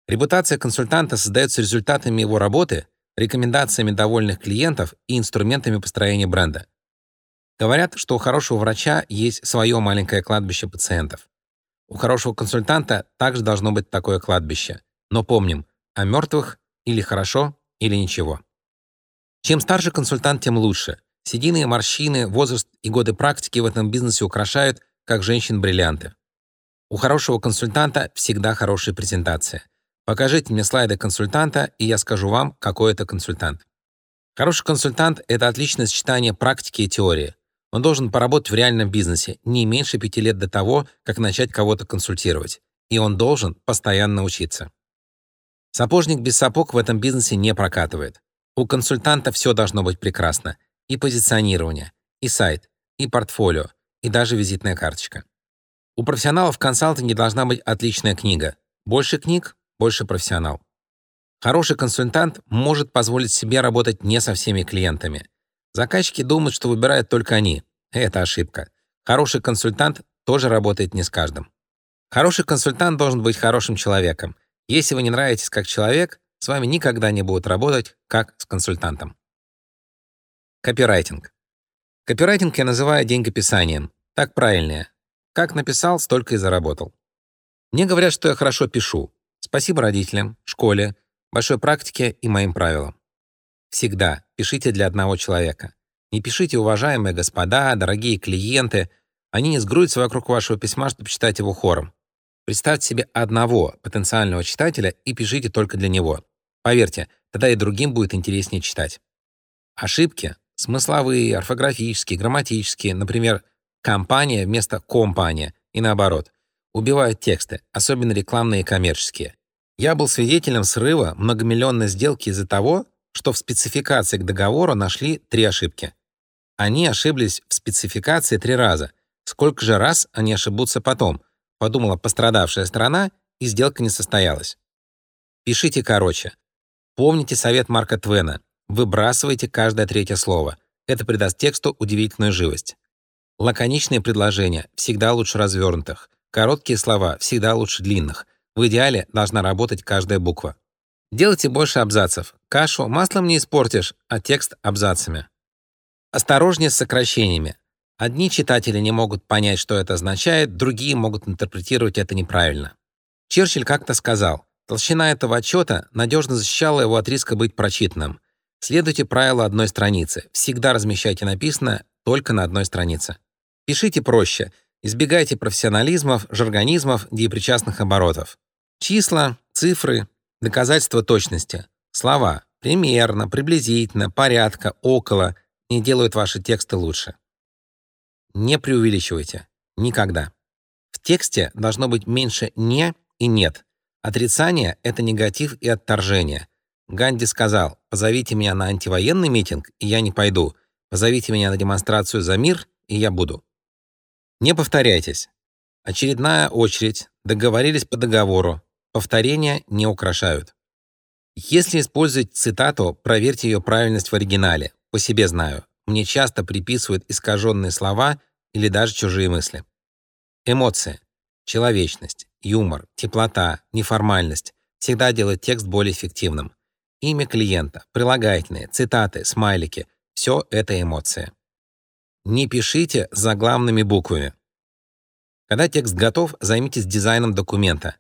Репутация консультанта создается результатами его работы, рекомендациями довольных клиентов и инструментами построения бренда. Говорят, что у хорошего врача есть свое маленькое кладбище пациентов. У хорошего консультанта также должно быть такое кладбище. Но помним, о мертвых или хорошо, или ничего. Чем старше консультант, тем лучше. Седины, морщины, возраст и годы практики в этом бизнесе украшают, как женщин, бриллианты. У хорошего консультанта всегда хорошая презентация. Покажите мне слайды консультанта, и я скажу вам, какой это консультант. Хороший консультант — это отличное сочетание практики и теории. Он должен поработать в реальном бизнесе не меньше пяти лет до того, как начать кого-то консультировать. И он должен постоянно учиться. Сапожник без сапог в этом бизнесе не прокатывает. У консультанта все должно быть прекрасно. И позиционирование, и сайт, и портфолио, и даже визитная карточка. У профессионалов в консалтинге должна быть отличная книга. Больше книг — больше профессионал. Хороший консультант может позволить себе работать не со всеми клиентами. Заказчики думают, что выбирают только они. Это ошибка. Хороший консультант тоже работает не с каждым. Хороший консультант должен быть хорошим человеком. Если вы не нравитесь как человек, с вами никогда не будут работать как с консультантом. Копирайтинг. Копирайтинг я называю деньгописанием. Так правильнее. Как написал, столько и заработал. Мне говорят, что я хорошо пишу. Спасибо родителям, школе, большой практике и моим правилам. Всегда пишите для одного человека. Не пишите, уважаемые господа, дорогие клиенты. Они не сгрудятся вокруг вашего письма, чтобы читать его хором. Представьте себе одного потенциального читателя и пишите только для него. Поверьте, тогда и другим будет интереснее читать. Ошибки — смысловые, орфографические, грамматические, например, «компания» вместо «компания» и наоборот, убивают тексты, особенно рекламные и коммерческие. Я был свидетелем срыва многомиллионной сделки из-за того, что в спецификации к договору нашли три ошибки. Они ошиблись в спецификации три раза. Сколько же раз они ошибутся потом? подумала пострадавшая сторона, и сделка не состоялась. Пишите короче. Помните совет Марка Твена. Выбрасывайте каждое третье слово. Это придаст тексту удивительную живость. Лаконичные предложения всегда лучше развернутых. Короткие слова всегда лучше длинных. В идеале должна работать каждая буква. Делайте больше абзацев. Кашу маслом не испортишь, а текст абзацами. Осторожнее с сокращениями. Одни читатели не могут понять, что это означает, другие могут интерпретировать это неправильно. Черчилль как-то сказал, толщина этого отчета надежно защищала его от риска быть прочитанным. Следуйте правилу одной страницы. Всегда размещайте написанное только на одной странице. Пишите проще. Избегайте профессионализмов, жаргонизмов, депричастных оборотов. Числа, цифры, доказательства точности. Слова примерно, приблизительно, порядка, около не делают ваши тексты лучше. Не преувеличивайте. Никогда. В тексте должно быть меньше «не» и «нет». Отрицание — это негатив и отторжение. Ганди сказал, позовите меня на антивоенный митинг, и я не пойду. Позовите меня на демонстрацию за мир, и я буду. Не повторяйтесь. Очередная очередь. Договорились по договору. Повторения не украшают. Если использовать цитату, проверьте ее правильность в оригинале. По себе знаю. Мне часто приписывают искаженные слова или даже чужие мысли. Эмоции, человечность, юмор, теплота, неформальность всегда делают текст более эффективным. Имя клиента, прилагательные, цитаты, смайлики — все это эмоции. Не пишите заглавными буквами. Когда текст готов, займитесь дизайном документа.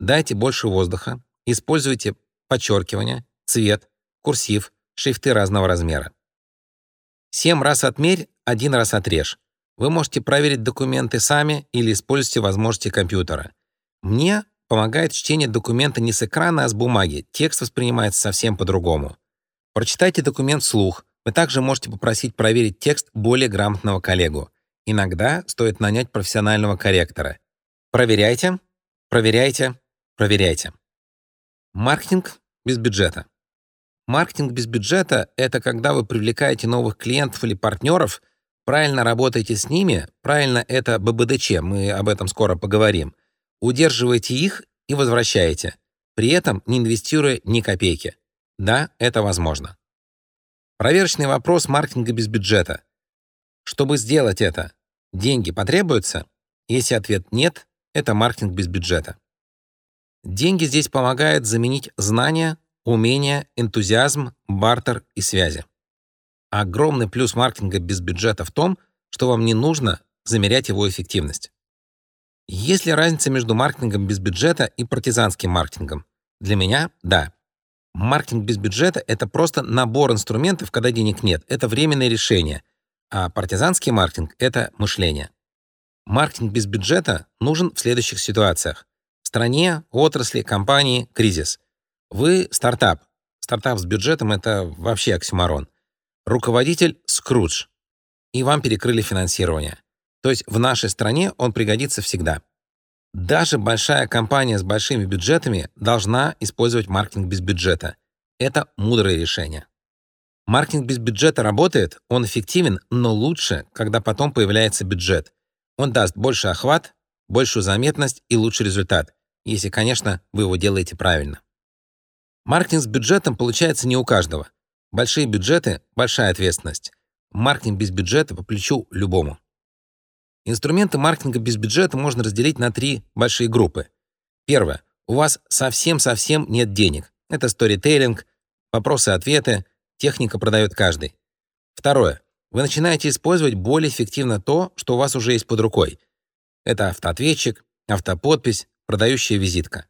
Дайте больше воздуха, используйте подчеркивание, цвет, курсив, шрифты разного размера. Семь раз отмерь, один раз отрежь. Вы можете проверить документы сами или используйте возможности компьютера. Мне помогает чтение документа не с экрана, а с бумаги. Текст воспринимается совсем по-другому. Прочитайте документ вслух. Вы также можете попросить проверить текст более грамотного коллегу. Иногда стоит нанять профессионального корректора. Проверяйте, проверяйте, проверяйте. Маркетинг без бюджета. Маркетинг без бюджета — это когда вы привлекаете новых клиентов или партнеров, правильно работаете с ними, правильно это ББДЧ, мы об этом скоро поговорим, удерживаете их и возвращаете, при этом не инвестируя ни копейки. Да, это возможно. Проверочный вопрос маркетинга без бюджета. Чтобы сделать это, деньги потребуются? Если ответ нет, это маркетинг без бюджета. Деньги здесь помогают заменить знания, умения, энтузиазм, бартер и связи. Огромный плюс маркетинга без бюджета в том, что вам не нужно замерять его эффективность. Есть ли разница между маркетингом без бюджета и партизанским маркетингом? Для меня — да. Маркетинг без бюджета — это просто набор инструментов, когда денег нет. Это временное решение. А партизанский маркетинг — это мышление. Маркетинг без бюджета нужен в следующих ситуациях. В стране, отрасли, компании — кризис. Вы — стартап. Стартап с бюджетом — это вообще оксюмарон. Руководитель — Скрудж. И вам перекрыли финансирование. То есть в нашей стране он пригодится всегда. Даже большая компания с большими бюджетами должна использовать маркетинг без бюджета. Это мудрое решение. Маркетинг без бюджета работает, он эффективен, но лучше, когда потом появляется бюджет. Он даст больше охват, большую заметность и лучший результат, если, конечно, вы его делаете правильно. Маркетинг с бюджетом получается не у каждого. Большие бюджеты — большая ответственность. Маркетинг без бюджета по плечу любому. Инструменты маркетинга без бюджета можно разделить на три большие группы. Первое. У вас совсем-совсем нет денег. Это сторителлинг, вопросы-ответы, техника продает каждый. Второе. Вы начинаете использовать более эффективно то, что у вас уже есть под рукой. Это автоответчик, автоподпись, продающая визитка.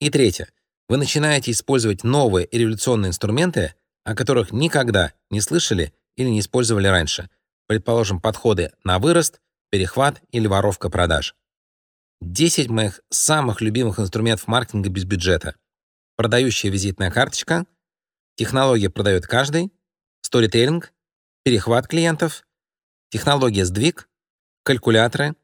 И третье. Вы начинаете использовать новые и революционные инструменты, о которых никогда не слышали или не использовали раньше. Предположим, подходы на вырост, перехват или воровка продаж. 10 моих самых любимых инструментов маркетинга без бюджета. Продающая визитная карточка, технология продает каждый, сторителлинг, перехват клиентов, технология сдвиг, калькуляторы,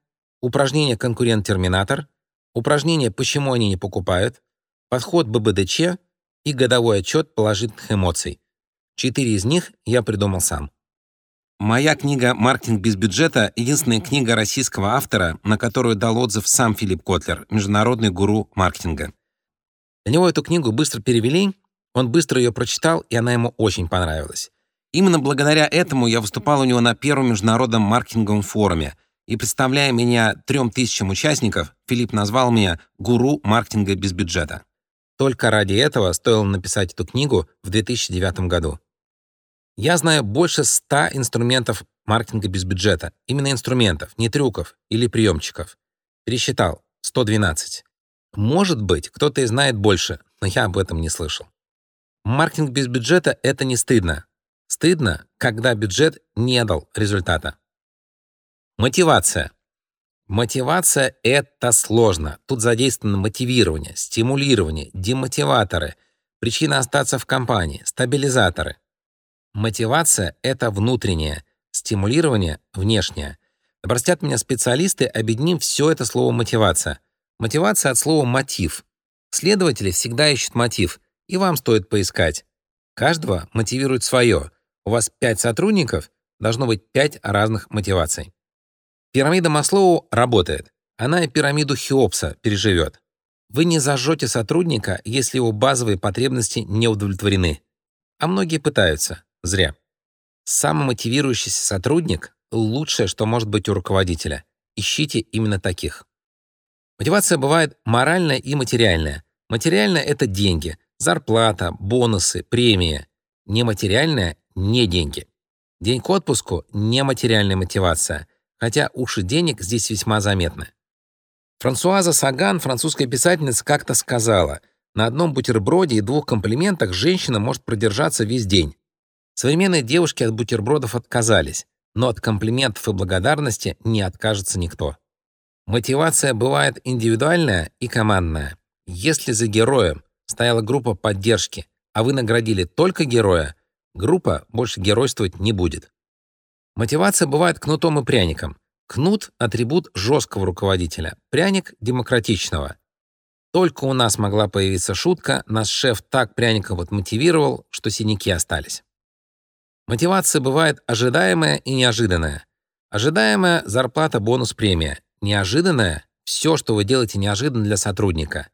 упражнение конкурент-терминатор, упражнение «Почему они не покупают», подход ББДЧ и годовой отчет положительных эмоций. Четыре из них я придумал сам. Моя книга «Маркетинг без бюджета» — единственная книга российского автора, на которую дал отзыв сам Филипп Котлер, международный гуру маркетинга. Для него эту книгу быстро перевели, он быстро ее прочитал, и она ему очень понравилась. Именно благодаря этому я выступал у него на первом международном маркетинговом форуме, и представляя меня трем тысячам участников, Филипп назвал меня «гуру маркетинга без бюджета». Только ради этого стоило написать эту книгу в 2009 году. Я знаю больше 100 инструментов маркетинга без бюджета. Именно инструментов, не трюков или приемчиков. Пересчитал. 112. Может быть, кто-то и знает больше, но я об этом не слышал. Маркетинг без бюджета — это не стыдно. Стыдно, когда бюджет не дал результата. Мотивация. Мотивация — это сложно. Тут задействовано мотивирование, стимулирование, демотиваторы, причина остаться в компании, стабилизаторы — Мотивация — это внутреннее, стимулирование — внешнее. Обрастят меня специалисты, объединим все это слово «мотивация». Мотивация от слова «мотив». Следователи всегда ищут мотив, и вам стоит поискать. Каждого мотивирует свое. У вас пять сотрудников, должно быть пять разных мотиваций. Пирамида Маслоу работает. Она и пирамиду Хеопса переживет. Вы не зажжете сотрудника, если его базовые потребности не удовлетворены. А многие пытаются. Зря. Самомотивирующийся сотрудник — лучшее, что может быть у руководителя. Ищите именно таких. Мотивация бывает моральная и материальная. Материальная — это деньги, зарплата, бонусы, премия. Нематериальная — не деньги. День к отпуску — нематериальная мотивация, хотя уши денег здесь весьма заметны. Франсуаза Саган, французская писательница, как-то сказала, на одном бутерброде и двух комплиментах женщина может продержаться весь день. Современные девушки от бутербродов отказались, но от комплиментов и благодарности не откажется никто. Мотивация бывает индивидуальная и командная. Если за героем стояла группа поддержки, а вы наградили только героя, группа больше геройствовать не будет. Мотивация бывает кнутом и пряником. Кнут — атрибут жесткого руководителя, пряник — демократичного. Только у нас могла появиться шутка, наш шеф так пряником вот мотивировал, что синяки остались. Мотивация бывает ожидаемая и неожиданная. Ожидаемая — зарплата, бонус, премия. Неожиданная — все, что вы делаете неожиданно для сотрудника.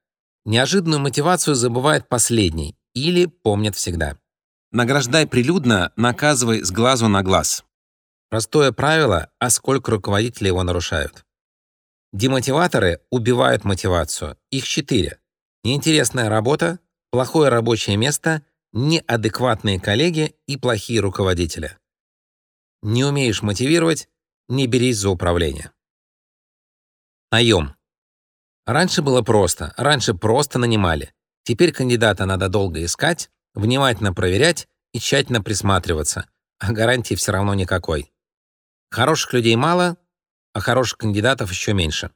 Неожиданную мотивацию забывает последний или помнят всегда. Награждай прилюдно, наказывай с глазу на глаз. Простое правило, а сколько руководители его нарушают. Демотиваторы убивают мотивацию. Их четыре. Неинтересная работа, плохое рабочее место, неадекватные коллеги и плохие руководители. Не умеешь мотивировать — не берись за управление. Наем. Раньше было просто, раньше просто нанимали. Теперь кандидата надо долго искать, внимательно проверять и тщательно присматриваться, а гарантии все равно никакой. Хороших людей мало, а хороших кандидатов еще меньше.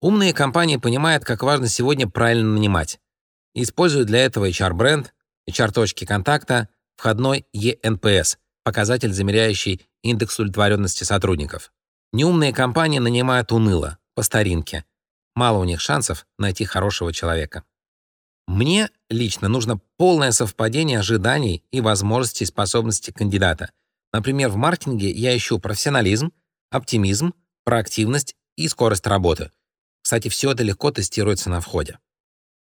Умные компании понимают, как важно сегодня правильно нанимать. И используют для этого HR-бренд, HR-точки контакта, входной ENPS, показатель, замеряющий индекс удовлетворенности сотрудников. Неумные компании нанимают уныло, по старинке. Мало у них шансов найти хорошего человека. Мне лично нужно полное совпадение ожиданий и возможностей способностей кандидата — Например, в маркетинге я ищу профессионализм, оптимизм, проактивность и скорость работы. Кстати, все это легко тестируется на входе.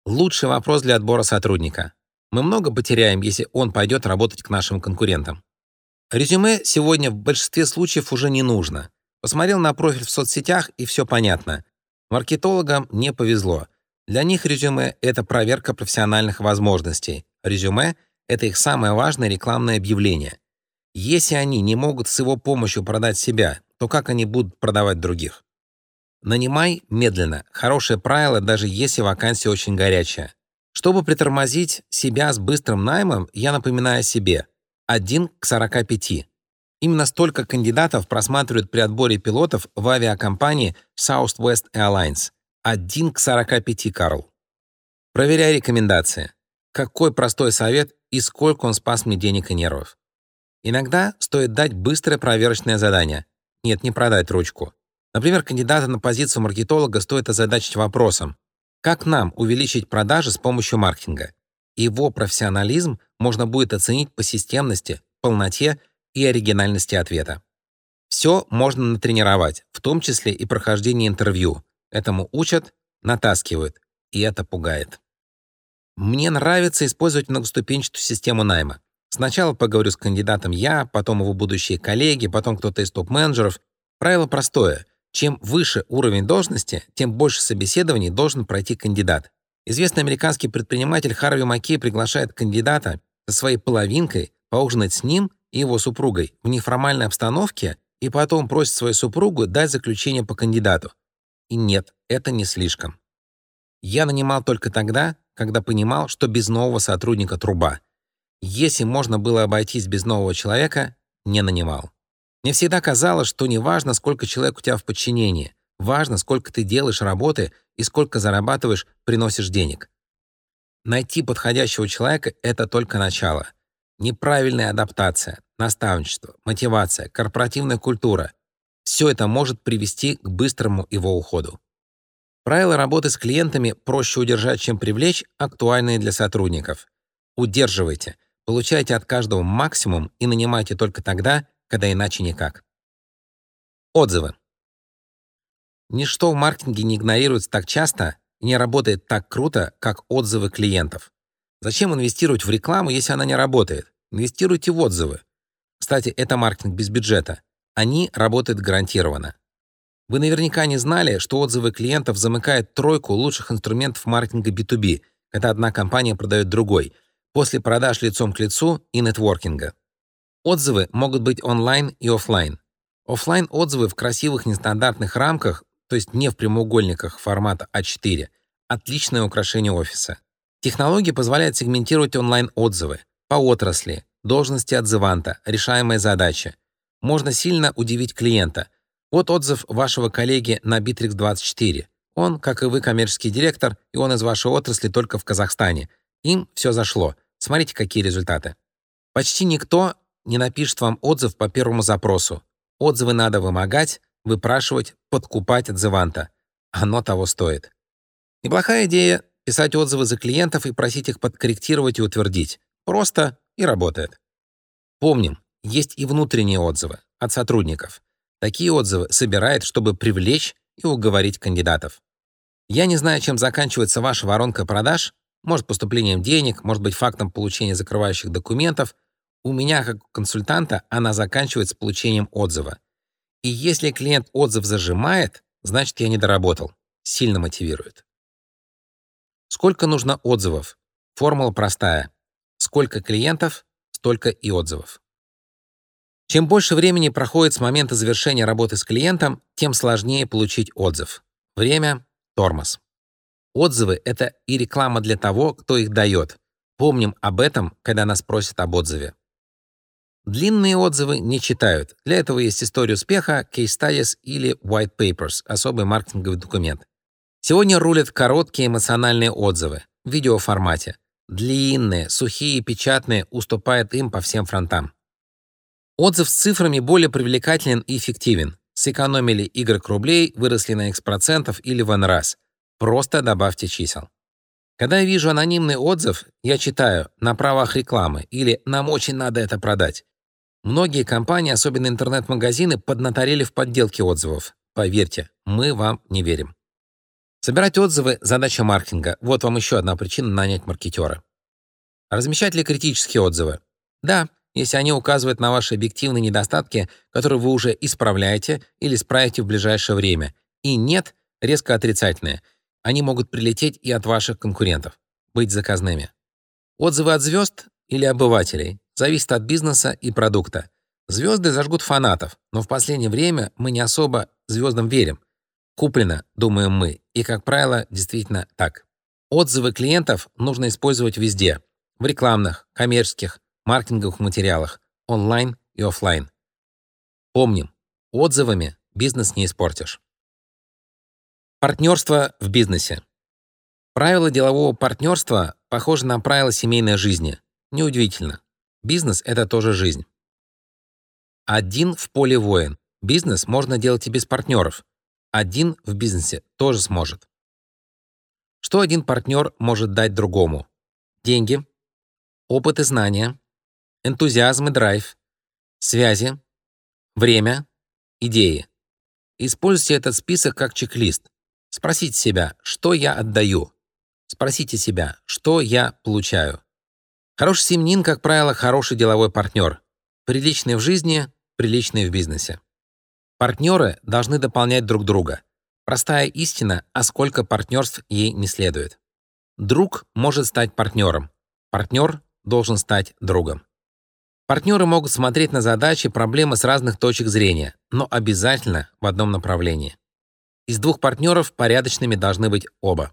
Лучший вопрос для отбора сотрудника. Мы много потеряем, если он пойдет работать к нашим конкурентам. Резюме сегодня в большинстве случаев уже не нужно. Посмотрел на профиль в соцсетях, и все понятно. Маркетологам не повезло. Для них резюме — это проверка профессиональных возможностей. Резюме — это их самое важное рекламное объявление. Если они не могут с его помощью продать себя, то как они будут продавать других? Нанимай медленно. Хорошее правило, даже если вакансия очень горячая. Чтобы притормозить себя с быстрым наймом, я напоминаю себе. 1 к 45. Именно столько кандидатов просматривают при отборе пилотов в авиакомпании Southwest Airlines. 1 к 45, Карл. Проверяй рекомендации. Какой простой совет и сколько он спас мне денег и нервов. Иногда стоит дать быстрое проверочное задание. Нет, не продать ручку. Например, кандидата на позицию маркетолога стоит озадачить вопросом, как нам увеличить продажи с помощью маркетинга? Его профессионализм можно будет оценить по системности, полноте и оригинальности ответа. Все можно натренировать, в том числе и прохождение интервью. Этому учат, натаскивают, и это пугает. Мне нравится использовать многоступенчатую систему найма. Сначала поговорю с кандидатом я, потом его будущие коллеги, потом кто-то из топ-менеджеров. Правило простое. Чем выше уровень должности, тем больше собеседований должен пройти кандидат. Известный американский предприниматель Харви Маккей приглашает кандидата со своей половинкой поужинать с ним и его супругой в неформальной обстановке и потом просит свою супругу дать заключение по кандидату. И нет, это не слишком. Я нанимал только тогда, когда понимал, что без нового сотрудника труба — если можно было обойтись без нового человека, не нанимал. Мне всегда казалось, что не важно, сколько человек у тебя в подчинении, важно, сколько ты делаешь работы и сколько зарабатываешь, приносишь денег. Найти подходящего человека — это только начало. Неправильная адаптация, наставничество, мотивация, корпоративная культура — все это может привести к быстрому его уходу. Правила работы с клиентами проще удержать, чем привлечь, актуальные для сотрудников. Удерживайте — Получайте от каждого максимум и нанимайте только тогда, когда иначе никак. Отзывы. Ничто в маркетинге не игнорируется так часто, и не работает так круто, как отзывы клиентов. Зачем инвестировать в рекламу, если она не работает? Инвестируйте в отзывы. Кстати, это маркетинг без бюджета. Они работают гарантированно. Вы наверняка не знали, что отзывы клиентов замыкают тройку лучших инструментов маркетинга B2B, когда одна компания продает другой, после продаж лицом к лицу и нетворкинга. Отзывы могут быть онлайн и офлайн. Офлайн отзывы в красивых нестандартных рамках, то есть не в прямоугольниках формата А4, отличное украшение офиса. Технология позволяет сегментировать онлайн-отзывы по отрасли, должности отзыванта, решаемые задачи. Можно сильно удивить клиента. Вот отзыв вашего коллеги на Bittrex24. Он, как и вы, коммерческий директор, и он из вашей отрасли только в Казахстане. Им все зашло. Смотрите, какие результаты. Почти никто не напишет вам отзыв по первому запросу. Отзывы надо вымогать, выпрашивать, подкупать отзыванта. Оно того стоит. Неплохая идея писать отзывы за клиентов и просить их подкорректировать и утвердить. Просто и работает. Помним, есть и внутренние отзывы от сотрудников. Такие отзывы собирает, чтобы привлечь и уговорить кандидатов. Я не знаю, чем заканчивается ваша воронка продаж, может, поступлением денег, может быть, фактом получения закрывающих документов. У меня, как консультанта, она заканчивается получением отзыва. И если клиент отзыв зажимает, значит, я не доработал. Сильно мотивирует. Сколько нужно отзывов? Формула простая. Сколько клиентов, столько и отзывов. Чем больше времени проходит с момента завершения работы с клиентом, тем сложнее получить отзыв. Время — тормоз. Отзывы — это и реклама для того, кто их дает. Помним об этом, когда нас просят об отзыве. Длинные отзывы не читают. Для этого есть история успеха, case studies или white papers — особый маркетинговый документ. Сегодня рулят короткие эмоциональные отзывы в видеоформате. Длинные, сухие печатные уступают им по всем фронтам. Отзыв с цифрами более привлекателен и эффективен. Сэкономили Y рублей, выросли на X процентов или в N раз. Просто добавьте чисел. Когда я вижу анонимный отзыв, я читаю «на правах рекламы» или «нам очень надо это продать». Многие компании, особенно интернет-магазины, поднаторели в подделке отзывов. Поверьте, мы вам не верим. Собирать отзывы — задача маркетинга. Вот вам еще одна причина нанять маркетера. Размещать ли критические отзывы? Да, если они указывают на ваши объективные недостатки, которые вы уже исправляете или исправите в ближайшее время. И нет, резко отрицательные. Они могут прилететь и от ваших конкурентов. Быть заказными. Отзывы от звезд или обывателей зависит от бизнеса и продукта. Звезды зажгут фанатов, но в последнее время мы не особо звездам верим. Куплено, думаем мы, и, как правило, действительно так. Отзывы клиентов нужно использовать везде. В рекламных, коммерческих, маркетинговых материалах, онлайн и офлайн. Помним, отзывами бизнес не испортишь. Партнерство в бизнесе. Правила делового партнерства похожи на правила семейной жизни. Неудивительно. Бизнес — это тоже жизнь. Один в поле воин. Бизнес можно делать и без партнеров. Один в бизнесе тоже сможет. Что один партнер может дать другому? Деньги, опыт и знания, энтузиазм и драйв, связи, время, идеи. Используйте этот список как чек-лист. Спросите себя, что я отдаю. Спросите себя, что я получаю. Хороший семьянин, как правило, хороший деловой партнер. Приличный в жизни, приличный в бизнесе. Партнеры должны дополнять друг друга. Простая истина, а сколько партнерств ей не следует. Друг может стать партнером. Партнер должен стать другом. Партнеры могут смотреть на задачи проблемы с разных точек зрения, но обязательно в одном направлении. Из двух партнеров порядочными должны быть оба.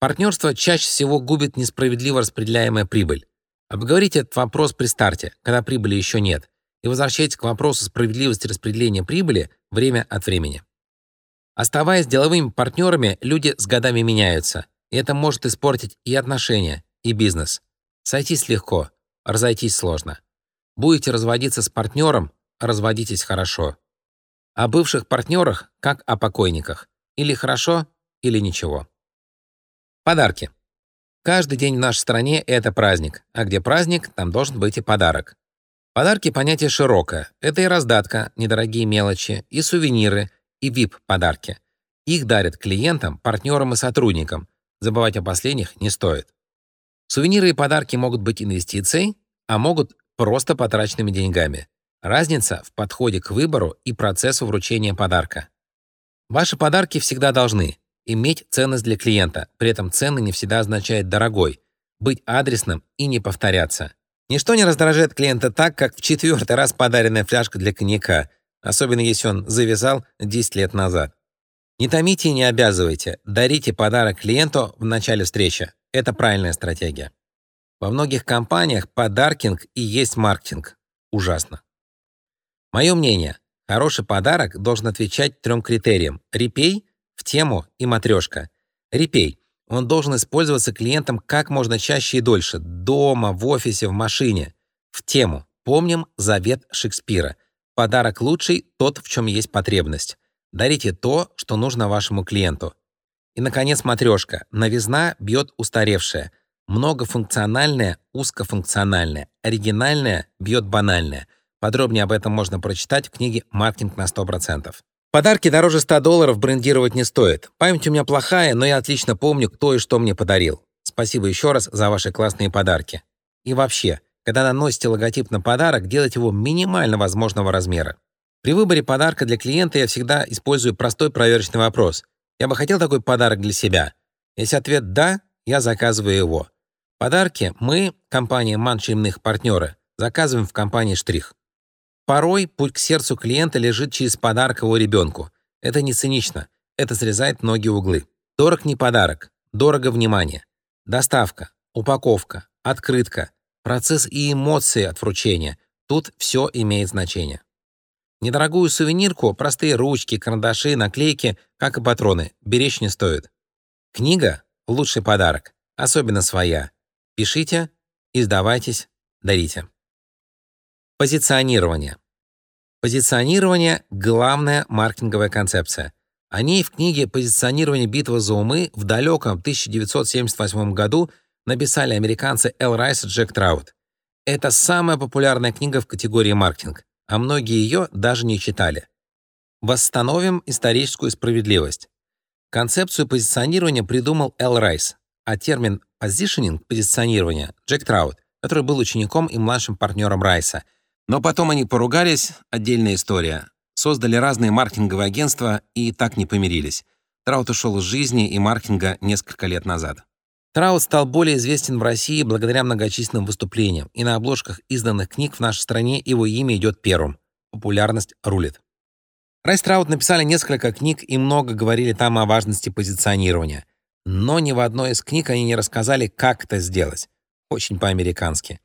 Партнерство чаще всего губит несправедливо распределяемая прибыль. Обговорите этот вопрос при старте, когда прибыли еще нет, и возвращайтесь к вопросу справедливости распределения прибыли время от времени. Оставаясь деловыми партнерами, люди с годами меняются, и это может испортить и отношения, и бизнес. Сойтись легко, разойтись сложно. Будете разводиться с партнером, разводитесь хорошо. О бывших партнерах, как о покойниках. Или хорошо, или ничего. Подарки. Каждый день в нашей стране — это праздник, а где праздник, там должен быть и подарок. Подарки — понятие широкое. Это и раздатка, недорогие мелочи, и сувениры, и VIP-подарки. Их дарят клиентам, партнерам и сотрудникам. Забывать о последних не стоит. Сувениры и подарки могут быть инвестицией, а могут просто потраченными деньгами. Разница в подходе к выбору и процессу вручения подарка. Ваши подарки всегда должны иметь ценность для клиента, при этом ценный не всегда означает дорогой, быть адресным и не повторяться. Ничто не раздражает клиента так, как в четвертый раз подаренная фляжка для коньяка, особенно если он завязал 10 лет назад. Не томите и не обязывайте, дарите подарок клиенту в начале встречи. Это правильная стратегия. Во многих компаниях подаркинг и есть маркетинг. Ужасно. Мое мнение, хороший подарок должен отвечать трем критериям. Репей, в тему и матрешка. Репей. Он должен использоваться клиентом как можно чаще и дольше. Дома, в офисе, в машине. В тему. Помним завет Шекспира. Подарок лучший — тот, в чем есть потребность. Дарите то, что нужно вашему клиенту. И, наконец, матрешка. Новизна бьет устаревшее. Многофункциональное, узкофункциональное. Оригинальное бьет банальное. Подробнее об этом можно прочитать в книге «Маркетинг на 100%». Подарки дороже 100 долларов брендировать не стоит. Память у меня плохая, но я отлично помню, кто и что мне подарил. Спасибо еще раз за ваши классные подарки. И вообще, когда наносите логотип на подарок, делайте его минимально возможного размера. При выборе подарка для клиента я всегда использую простой проверочный вопрос. Я бы хотел такой подарок для себя. Если ответ «да», я заказываю его. Подарки мы, компания «Манч» иных партнеры, заказываем в компании «Штрих». Порой путь к сердцу клиента лежит через подарок его ребенку. Это не цинично. Это срезает многие углы. Дорог не подарок. Дорого внимание. Доставка, упаковка, открытка, процесс и эмоции от вручения. Тут все имеет значение. Недорогую сувенирку, простые ручки, карандаши, наклейки, как и патроны, беречь не стоит. Книга — лучший подарок, особенно своя. Пишите, издавайтесь, дарите. Позиционирование. Позиционирование — главная маркетинговая концепция. О ней в книге «Позиционирование. Битва за умы» в далеком 1978 году написали американцы Эл Райс и Джек Траут. Это самая популярная книга в категории маркетинг а многие ее даже не читали. Восстановим историческую справедливость. Концепцию позиционирования придумал Эл Райс, а термин «позиционинг» — позиционирование — Джек Траут, который был учеником и младшим партнером Райса. Но потом они поругались, отдельная история. Создали разные маркетинговые агентства и так не помирились. Траут ушел из жизни и маркетинга несколько лет назад. Траут стал более известен в России благодаря многочисленным выступлениям, и на обложках изданных книг в нашей стране его имя идет первым. Популярность рулит. Райс Траут написали несколько книг и много говорили там о важности позиционирования. Но ни в одной из книг они не рассказали, как это сделать. Очень по-американски.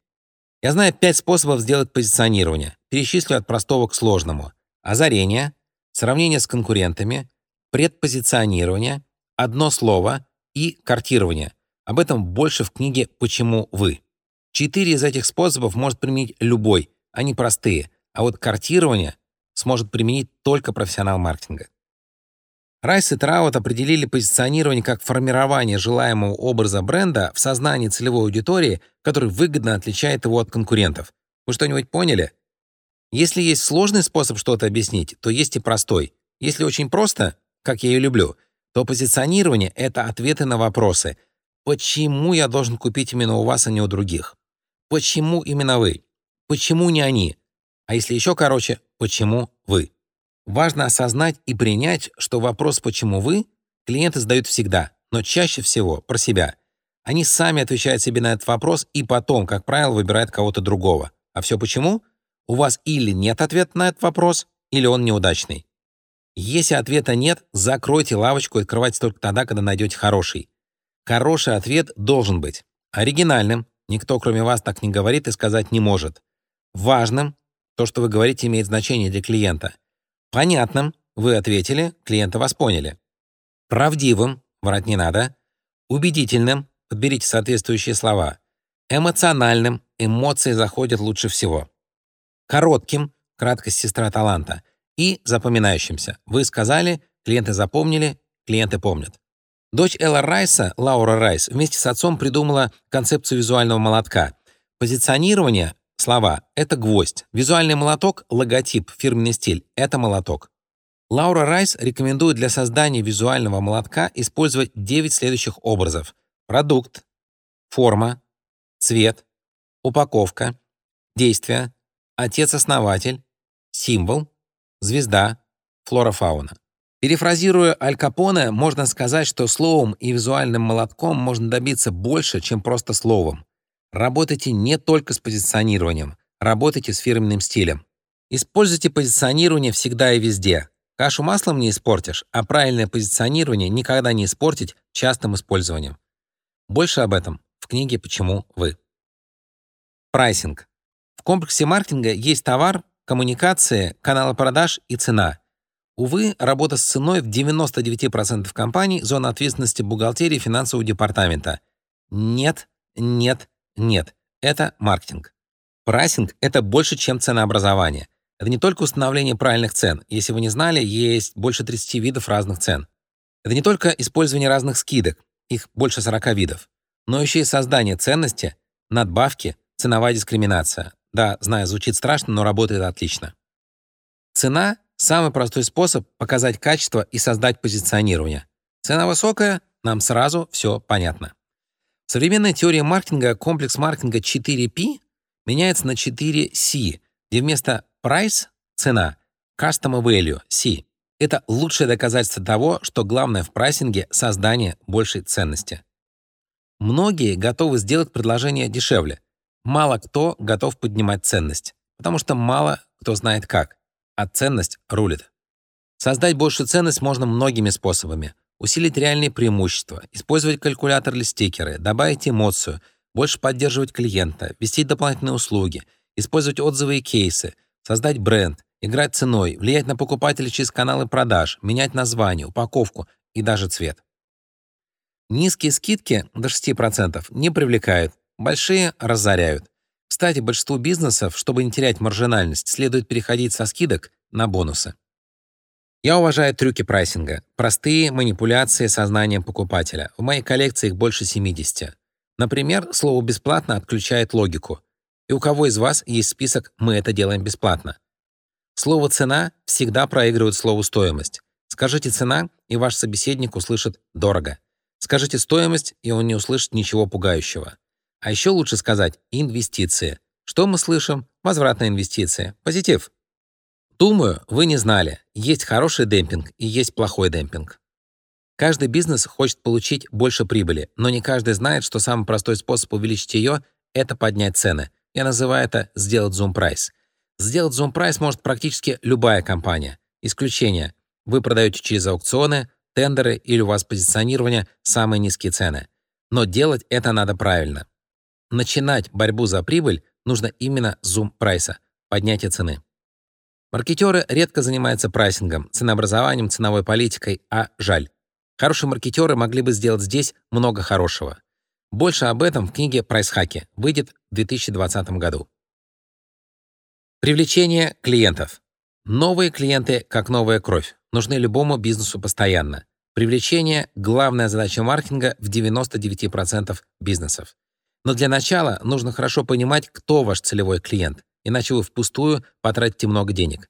Я знаю пять способов сделать позиционирование. Перечислю от простого к сложному. Озарение, сравнение с конкурентами, предпозиционирование, одно слово и картирование — об этом больше в книге «Почему вы?». Четыре из этих способов может применить любой, они простые, а вот картирование сможет применить только профессионал маркетинга. Райс и Траут определили позиционирование как формирование желаемого образа бренда в сознании целевой аудитории, который выгодно отличает его от конкурентов. Вы что-нибудь поняли? Если есть сложный способ что-то объяснить, то есть и простой. Если очень просто, как я и люблю, то позиционирование — это ответы на вопросы — Почему я должен купить именно у вас, а не у других? Почему именно вы? Почему не они? А если еще короче, почему вы? Важно осознать и принять, что вопрос «почему вы» клиенты задают всегда, но чаще всего про себя. Они сами отвечают себе на этот вопрос и потом, как правило, выбирают кого-то другого. А все почему? У вас или нет ответа на этот вопрос, или он неудачный. Если ответа нет, закройте лавочку и открывайте только тогда, когда найдете хороший. Хороший ответ должен быть оригинальным, никто кроме вас так не говорит и сказать не может. Важным, то, что вы говорите, имеет значение для клиента. Понятным, вы ответили, клиенты вас поняли. Правдивым, врать не надо. Убедительным, подберите соответствующие слова. Эмоциональным, эмоции заходят лучше всего. Коротким, краткость сестра таланта. И запоминающимся. Вы сказали, клиенты запомнили, клиенты помнят. Дочь Элла Райса, Лаура Райс, вместе с отцом придумала концепцию визуального молотка. Позиционирование, слова — это гвоздь. Визуальный молоток — логотип, фирменный стиль — это молоток. Лаура Райс рекомендует для создания визуального молотка использовать 9 следующих образов. Продукт, форма, цвет, упаковка, действие, отец-основатель, символ, звезда, флора-фауна. Перефразируя Аль Капоне, можно сказать, что словом и визуальным молотком можно добиться больше, чем просто словом. Работайте не только с позиционированием, работайте с фирменным стилем. Используйте позиционирование всегда и везде. Кашу маслом не испортишь, а правильное позиционирование никогда не испортить частым использованием. Больше об этом в книге «Почему вы?». Pricing. В комплексе маркетинга есть товар, коммуникация, каналы продаж и цена — Увы, работа с ценой в 99% компаний — зона ответственности бухгалтерии финансового департамента. Нет, нет, нет. Это маркетинг. Pricing — это больше, чем ценообразование. Это не только установление правильных цен. Если вы не знали, есть больше 30 видов разных цен. Это не только использование разных скидок, их больше 40 видов, но еще и создание ценности, надбавки, ценовая дискриминация. Да, знаю, звучит страшно, но работает отлично. Цена Самый простой способ показать качество и создать позиционирование. Цена высокая, нам сразу все понятно. В современной теории маркетинга комплекс маркетинга 4P меняется на 4C, где вместо price — цена, customer value — C. Это лучшее доказательство того, что главное в прайсинге — создание большей ценности. Многие готовы сделать предложение дешевле. Мало кто готов поднимать ценность, потому что мало кто знает как а ценность рулит. Создать большую ценность можно многими способами. Усилить реальные преимущества, использовать калькулятор или стикеры, добавить эмоцию, больше поддерживать клиента, вести дополнительные услуги, использовать отзывы и кейсы, создать бренд, играть ценой, влиять на покупателей через каналы продаж, менять название, упаковку и даже цвет. Низкие скидки до 6% не привлекают, большие разоряют. Кстати, большинству бизнесов, чтобы не терять маржинальность, следует переходить со скидок на бонусы. Я уважаю трюки прайсинга, простые манипуляции сознанием покупателя. В моей коллекции их больше 70. Например, слово «бесплатно» отключает логику. И у кого из вас есть список «мы это делаем бесплатно»? Слово «цена» всегда проигрывает слову «стоимость». Скажите «цена», и ваш собеседник услышит «дорого». Скажите «стоимость», и он не услышит ничего пугающего. А еще лучше сказать «инвестиции». Что мы слышим? Возвратная инвестиция. Позитив. Думаю, вы не знали. Есть хороший демпинг и есть плохой демпинг. Каждый бизнес хочет получить больше прибыли, но не каждый знает, что самый простой способ увеличить ее — это поднять цены. Я называю это «сделать зум-прайс». Сделать зум-прайс может практически любая компания. Исключение — вы продаете через аукционы, тендеры или у вас позиционирование самые низкие цены. Но делать это надо правильно начинать борьбу за прибыль нужно именно с зум-прайса — поднятие цены. Маркетеры редко занимаются прайсингом, ценообразованием, ценовой политикой, а жаль. Хорошие маркетеры могли бы сделать здесь много хорошего. Больше об этом в книге «Прайсхаки» выйдет в 2020 году. Привлечение клиентов. Новые клиенты, как новая кровь, нужны любому бизнесу постоянно. Привлечение — главная задача маркетинга в 99% бизнесов. Но для начала нужно хорошо понимать, кто ваш целевой клиент, иначе вы впустую потратите много денег.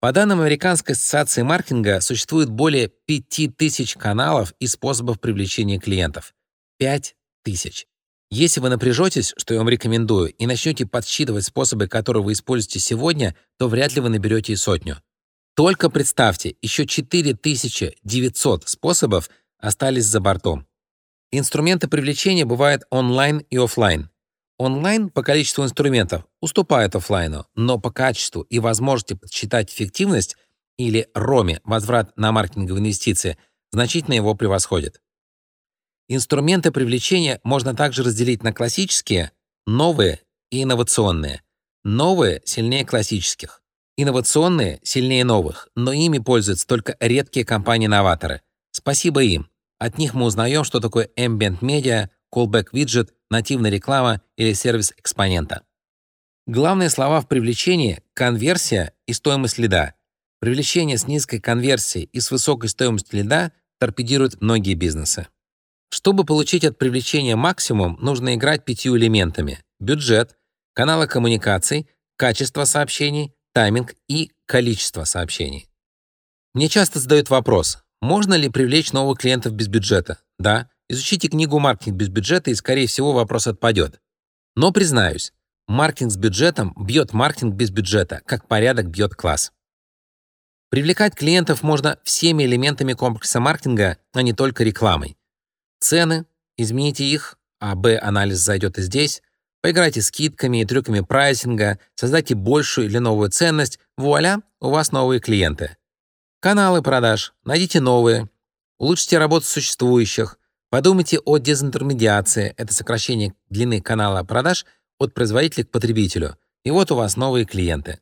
По данным Американской ассоциации маркетинга, существует более 5000 каналов и способов привлечения клиентов. 5000. Если вы напряжетесь, что я вам рекомендую, и начнете подсчитывать способы, которые вы используете сегодня, то вряд ли вы наберете и сотню. Только представьте, еще 4900 способов остались за бортом. Инструменты привлечения бывают онлайн и офлайн. Онлайн по количеству инструментов уступает офлайну, но по качеству и возможности подсчитать эффективность или РОМИ, возврат на маркетинговые инвестиции, значительно его превосходит. Инструменты привлечения можно также разделить на классические, новые и инновационные. Новые сильнее классических. Инновационные сильнее новых, но ими пользуются только редкие компании-новаторы. Спасибо им. От них мы узнаем, что такое ambient media, callback widget, нативная реклама или сервис экспонента. Главные слова в привлечении — конверсия и стоимость лида. Привлечение с низкой конверсией и с высокой стоимостью лида торпедирует многие бизнесы. Чтобы получить от привлечения максимум, нужно играть пятью элементами — бюджет, каналы коммуникаций, качество сообщений, тайминг и количество сообщений. Мне часто задают вопрос, можно ли привлечь новых клиентов без бюджета? Да. Изучите книгу «Маркетинг без бюджета» и, скорее всего, вопрос отпадет. Но признаюсь, маркетинг с бюджетом бьет маркетинг без бюджета, как порядок бьет класс. Привлекать клиентов можно всеми элементами комплекса маркетинга, а не только рекламой. Цены, измените их, а Б-анализ зайдет и здесь, поиграйте скидками и трюками прайсинга, создайте большую или новую ценность, вуаля, у вас новые клиенты. Каналы продаж, найдите новые, улучшите работу существующих, подумайте о дезинтермедиации, это сокращение длины канала продаж от производителя к потребителю, и вот у вас новые клиенты.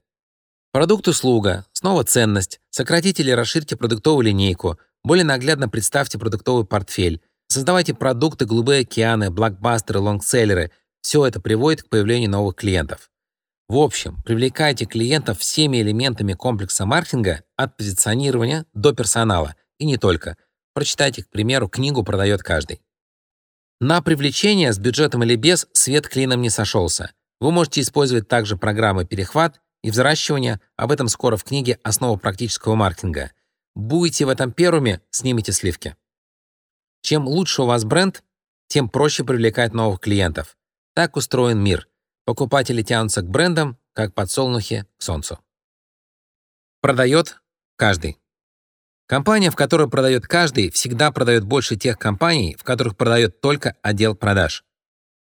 Продукт-услуга, снова ценность, сократите или расширьте продуктовую линейку, более наглядно представьте продуктовый портфель, создавайте продукты «Голубые океаны», блокбастеры, лонгселлеры. Все это приводит к появлению новых клиентов. В общем, привлекайте клиентов всеми элементами комплекса маркетинга от позиционирования до персонала, и не только. Прочитайте, к примеру, книгу продает каждый. На привлечение с бюджетом или без свет клином не сошелся. Вы можете использовать также программы «Перехват», и взращивания, об этом скоро в книге «Основа практического маркетинга». Будете в этом первыми, снимите сливки. Чем лучше у вас бренд, тем проще привлекать новых клиентов. Так устроен мир. Покупатели тянутся к брендам, как подсолнухи к солнцу. Продает каждый. Компания, в которой продает каждый, всегда продает больше тех компаний, в которых продает только отдел продаж.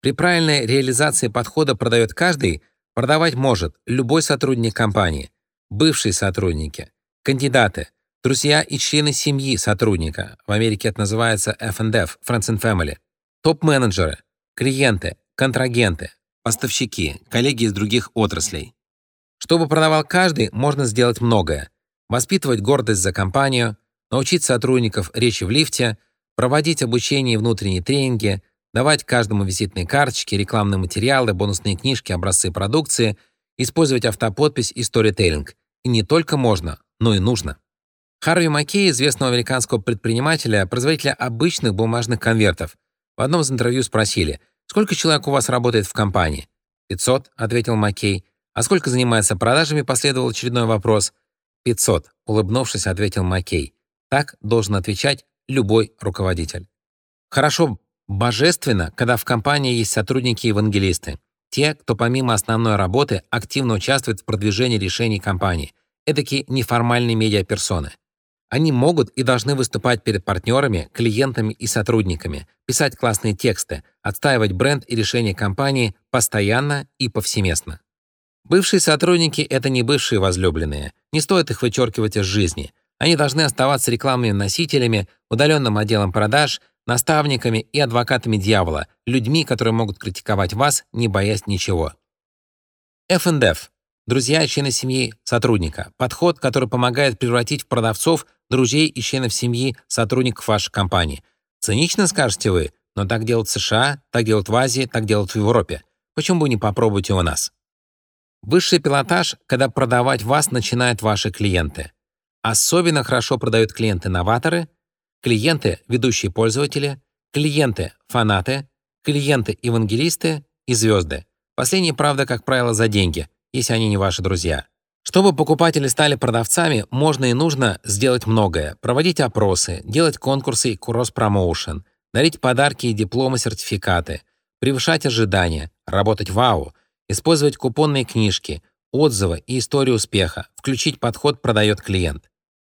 При правильной реализации подхода продает каждый — Продавать может любой сотрудник компании, бывшие сотрудники, кандидаты, друзья и члены семьи сотрудника, в Америке это называется F&F, Friends and Family, топ-менеджеры, клиенты, контрагенты, поставщики, коллеги из других отраслей. Чтобы продавал каждый, можно сделать многое. Воспитывать гордость за компанию, научить сотрудников речи в лифте, проводить обучение и внутренние тренинги — давать каждому визитные карточки, рекламные материалы, бонусные книжки, образцы продукции, использовать автоподпись и сторителлинг. И не только можно, но и нужно. Харви Маккей, известного американского предпринимателя, производителя обычных бумажных конвертов, в одном из интервью спросили, «Сколько человек у вас работает в компании?» «500», — ответил Маккей. «А сколько занимается продажами?» — последовал очередной вопрос. «500», — улыбнувшись, ответил Маккей. Так должен отвечать любой руководитель. Хорошо Божественно, когда в компании есть сотрудники-евангелисты. Те, кто помимо основной работы активно участвует в продвижении решений компании. Эдакие неформальные медиаперсоны. Они могут и должны выступать перед партнерами, клиентами и сотрудниками, писать классные тексты, отстаивать бренд и решения компании постоянно и повсеместно. Бывшие сотрудники — это не бывшие возлюбленные. Не стоит их вычеркивать из жизни. Они должны оставаться рекламными носителями, удаленным отделом продаж — наставниками и адвокатами дьявола, людьми, которые могут критиковать вас, не боясь ничего. F&F — друзья члены семьи сотрудника, подход, который помогает превратить в продавцов друзей и членов семьи сотрудников вашей компании. Цинично, скажете вы, но так делают в США, так делают в Азии, так делают в Европе. Почему бы не попробовать и у нас? Высший пилотаж, когда продавать вас начинают ваши клиенты. Особенно хорошо продают клиенты-новаторы, клиенты — ведущие пользователи, клиенты — фанаты, клиенты — евангелисты и звезды. Последние, правда, как правило, за деньги, если они не ваши друзья. Чтобы покупатели стали продавцами, можно и нужно сделать многое. Проводить опросы, делать конкурсы и кросс-промоушен, дарить подарки и дипломы, сертификаты, превышать ожидания, работать вау, использовать купонные книжки, отзывы и историю успеха, включить подход «продает клиент».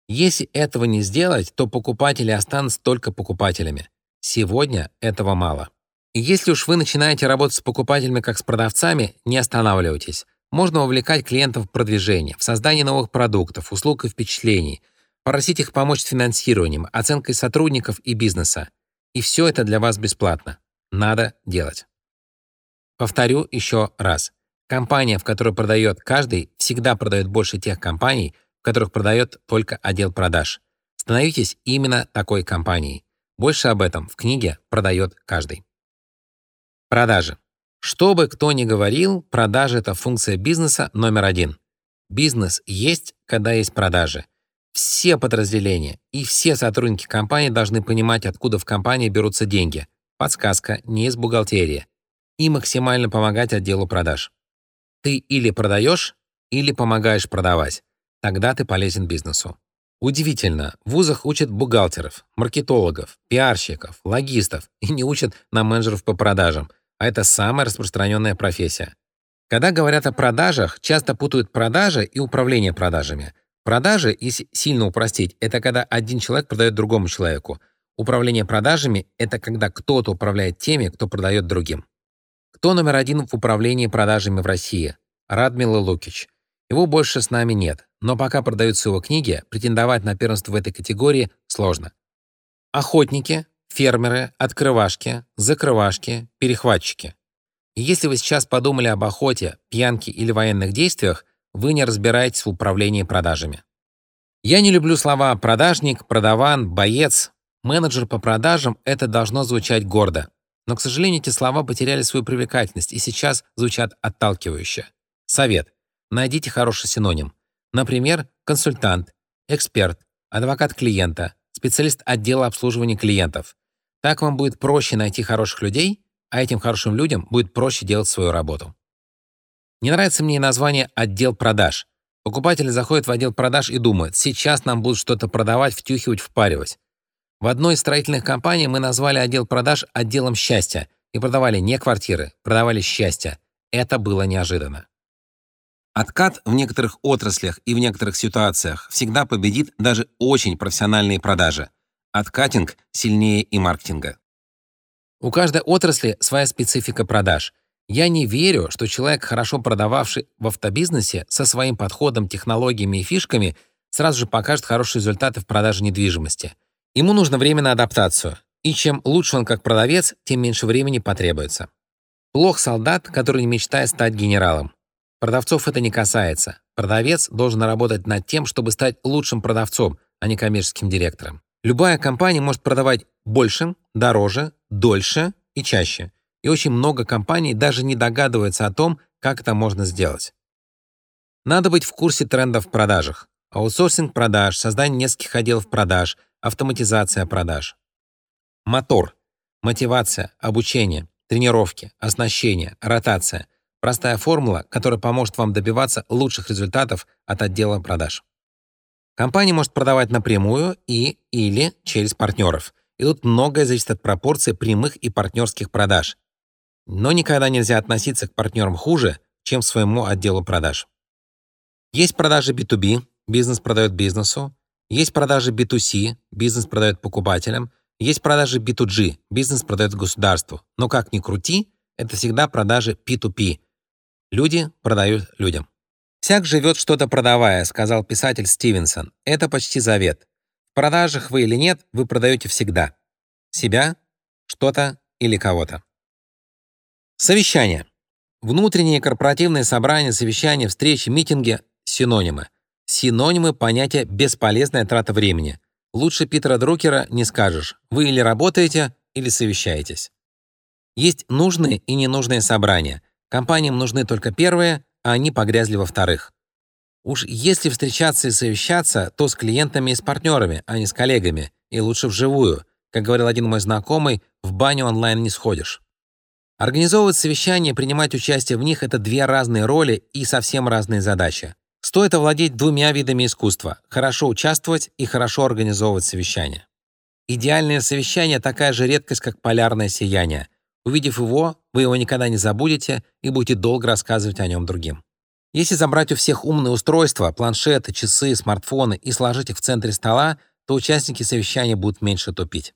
Если этого не сделать, то покупатели останутся только покупателями. Сегодня этого мало. Если уж вы начинаете работать с покупателями как с продавцами, не останавливайтесь. Можно вовлекать клиентов в продвижение, в создание новых продуктов, услуг и впечатлений, просить их помочь с финансированием, оценкой сотрудников и бизнеса. И все это для вас бесплатно. Надо делать. Повторю еще раз. Компания, в которой продает каждый, всегда продает больше тех компаний, в которых продает только отдел продаж. Становитесь именно такой компанией. Больше об этом в книге «Продает каждый». Продажи. Что бы кто ни говорил, продажи — это функция бизнеса номер один. Бизнес есть, когда есть продажи. Все подразделения и все сотрудники компании должны понимать, откуда в компании берутся деньги. Подсказка не из бухгалтерии. И максимально помогать отделу продаж. Ты или продаешь, или помогаешь продавать. Тогда ты полезен бизнесу. Удивительно, в вузах учат бухгалтеров, маркетологов, пиарщиков, логистов и не учат на менеджеров по продажам, а это самая распространенная профессия. Когда говорят о продажах, часто путают продажи и управление продажами. Продажи, если сильно упростить, это когда один человек продает другому человеку. Управление продажами — это когда кто-то управляет теми, кто продает другим. Кто номер один в управлении продажами в России? Радмила Лукич. Его больше с нами нет, но пока продаются его книги, претендовать на первенство в этой категории сложно. Охотники, фермеры, открывашки, закрывашки, перехватчики. И если вы сейчас подумали об охоте, пьянке или военных действиях, вы не разбираетесь в управлении продажами. Я не люблю слова «продажник», «продаван», «боец». Менеджер по продажам — это должно звучать гордо. Но, к сожалению, эти слова потеряли свою привлекательность и сейчас звучат отталкивающе. Совет. Найдите хороший синоним. Например, консультант, эксперт, адвокат клиента, специалист отдела обслуживания клиентов. Так вам будет проще найти хороших людей, а этим хорошим людям будет проще делать свою работу. Не нравится мне и название «отдел продаж». Покупатели заходят в отдел продаж и думают, сейчас нам будут что-то продавать, втюхивать, впаривать. В одной из строительных компаний мы назвали отдел продаж отделом счастья и продавали не квартиры, продавали счастье. Это было неожиданно. Откат в некоторых отраслях и в некоторых ситуациях всегда победит даже очень профессиональные продажи. Откатинг сильнее и маркетинга. У каждой отрасли своя специфика продаж. Я не верю, что человек, хорошо продававший в автобизнесе, со своим подходом, технологиями и фишками сразу же покажет хорошие результаты в продаже недвижимости. Ему нужно время на адаптацию. И чем лучше он как продавец, тем меньше времени потребуется. Плох солдат, который не мечтает стать генералом. Продавцов это не касается. Продавец должен работать над тем, чтобы стать лучшим продавцом, а не коммерческим директором. Любая компания может продавать больше, дороже, дольше и чаще. И очень много компаний даже не догадываются о том, как это можно сделать. Надо быть в курсе трендов в продажах. Аутсорсинг продаж, создание нескольких отделов продаж, автоматизация продаж. Мотор. Мотивация, обучение, тренировки, оснащение, ротация — Простая формула, которая поможет вам добиваться лучших результатов от отдела продаж. Компания может продавать напрямую и или через партнеров. И тут многое зависит от пропорции прямых и партнерских продаж. Но никогда нельзя относиться к партнерам хуже, чем к своему отделу продаж. Есть продажи B2B, бизнес продает бизнесу. Есть продажи B2C, бизнес продает покупателям. Есть продажи B2G, бизнес продает государству. Но как ни крути, это всегда продажи P2P, Люди продают людям. «Всяк живет что-то продавая», — сказал писатель Стивенсон. «Это почти завет. В продажах вы или нет, вы продаете всегда. Себя, что-то или кого-то». Совещание. Внутренние корпоративные собрания, совещания, встречи, митинги — синонимы. Синонимы понятия «бесполезная трата времени». Лучше Питера Друкера не скажешь. Вы или работаете, или совещаетесь. Есть нужные и ненужные собрания — Компаниям нужны только первые, а они погрязли во вторых. Уж если встречаться и совещаться, то с клиентами и с партнерами, а не с коллегами, и лучше вживую. Как говорил один мой знакомый, в баню онлайн не сходишь. Организовывать совещания, принимать участие в них — это две разные роли и совсем разные задачи. Стоит овладеть двумя видами искусства — хорошо участвовать и хорошо организовывать совещания. Идеальное совещание — такая же редкость, как полярное сияние. Увидев его, вы его никогда не забудете и будете долго рассказывать о нем другим. Если забрать у всех умные устройства, планшеты, часы, смартфоны и сложить их в центре стола, то участники совещания будут меньше тупить.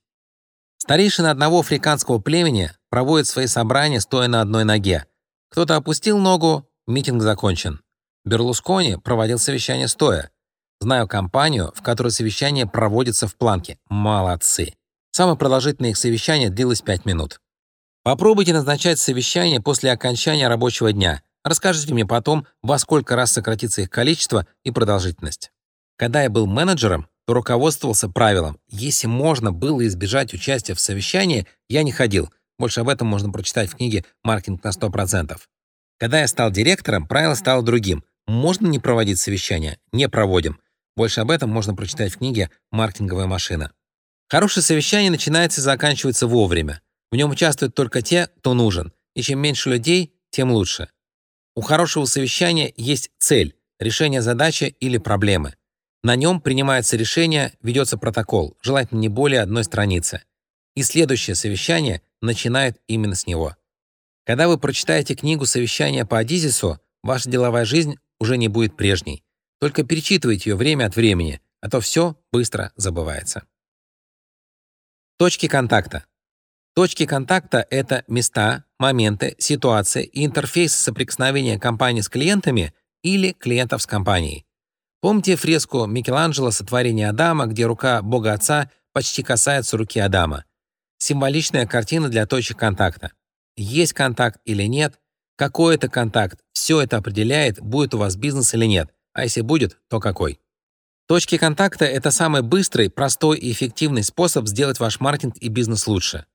Старейшины одного африканского племени проводят свои собрания, стоя на одной ноге. Кто-то опустил ногу, митинг закончен. Берлускони проводил совещание стоя. Знаю компанию, в которой совещание проводится в планке. Молодцы. Самое продолжительное их совещание длилось 5 минут. Попробуйте назначать совещание после окончания рабочего дня. Расскажите мне потом, во сколько раз сократится их количество и продолжительность. Когда я был менеджером, то руководствовался правилом «если можно было избежать участия в совещании, я не ходил». Больше об этом можно прочитать в книге «Маркетинг на 100%». Когда я стал директором, правило стало другим. Можно не проводить совещания? Не проводим. Больше об этом можно прочитать в книге «Маркетинговая машина». Хорошее совещание начинается и заканчивается вовремя. В нем участвуют только те, кто нужен, и чем меньше людей, тем лучше. У хорошего совещания есть цель — решение задачи или проблемы. На нем принимается решение, ведется протокол, желательно не более одной страницы. И следующее совещание начинает именно с него. Когда вы прочитаете книгу «Совещание по Адизису», ваша деловая жизнь уже не будет прежней. Только перечитывайте ее время от времени, а то все быстро забывается. Точки контакта. Точки контакта — это места, моменты, ситуации и интерфейсы соприкосновения компании с клиентами или клиентов с компанией. Помните фреску Микеланджело «Сотворение Адама», где рука Бога Отца почти касается руки Адама? Символичная картина для точек контакта. Есть контакт или нет, какой это контакт, все это определяет, будет у вас бизнес или нет, а если будет, то какой. Точки контакта — это самый быстрый, простой и эффективный способ сделать ваш маркетинг и бизнес лучше.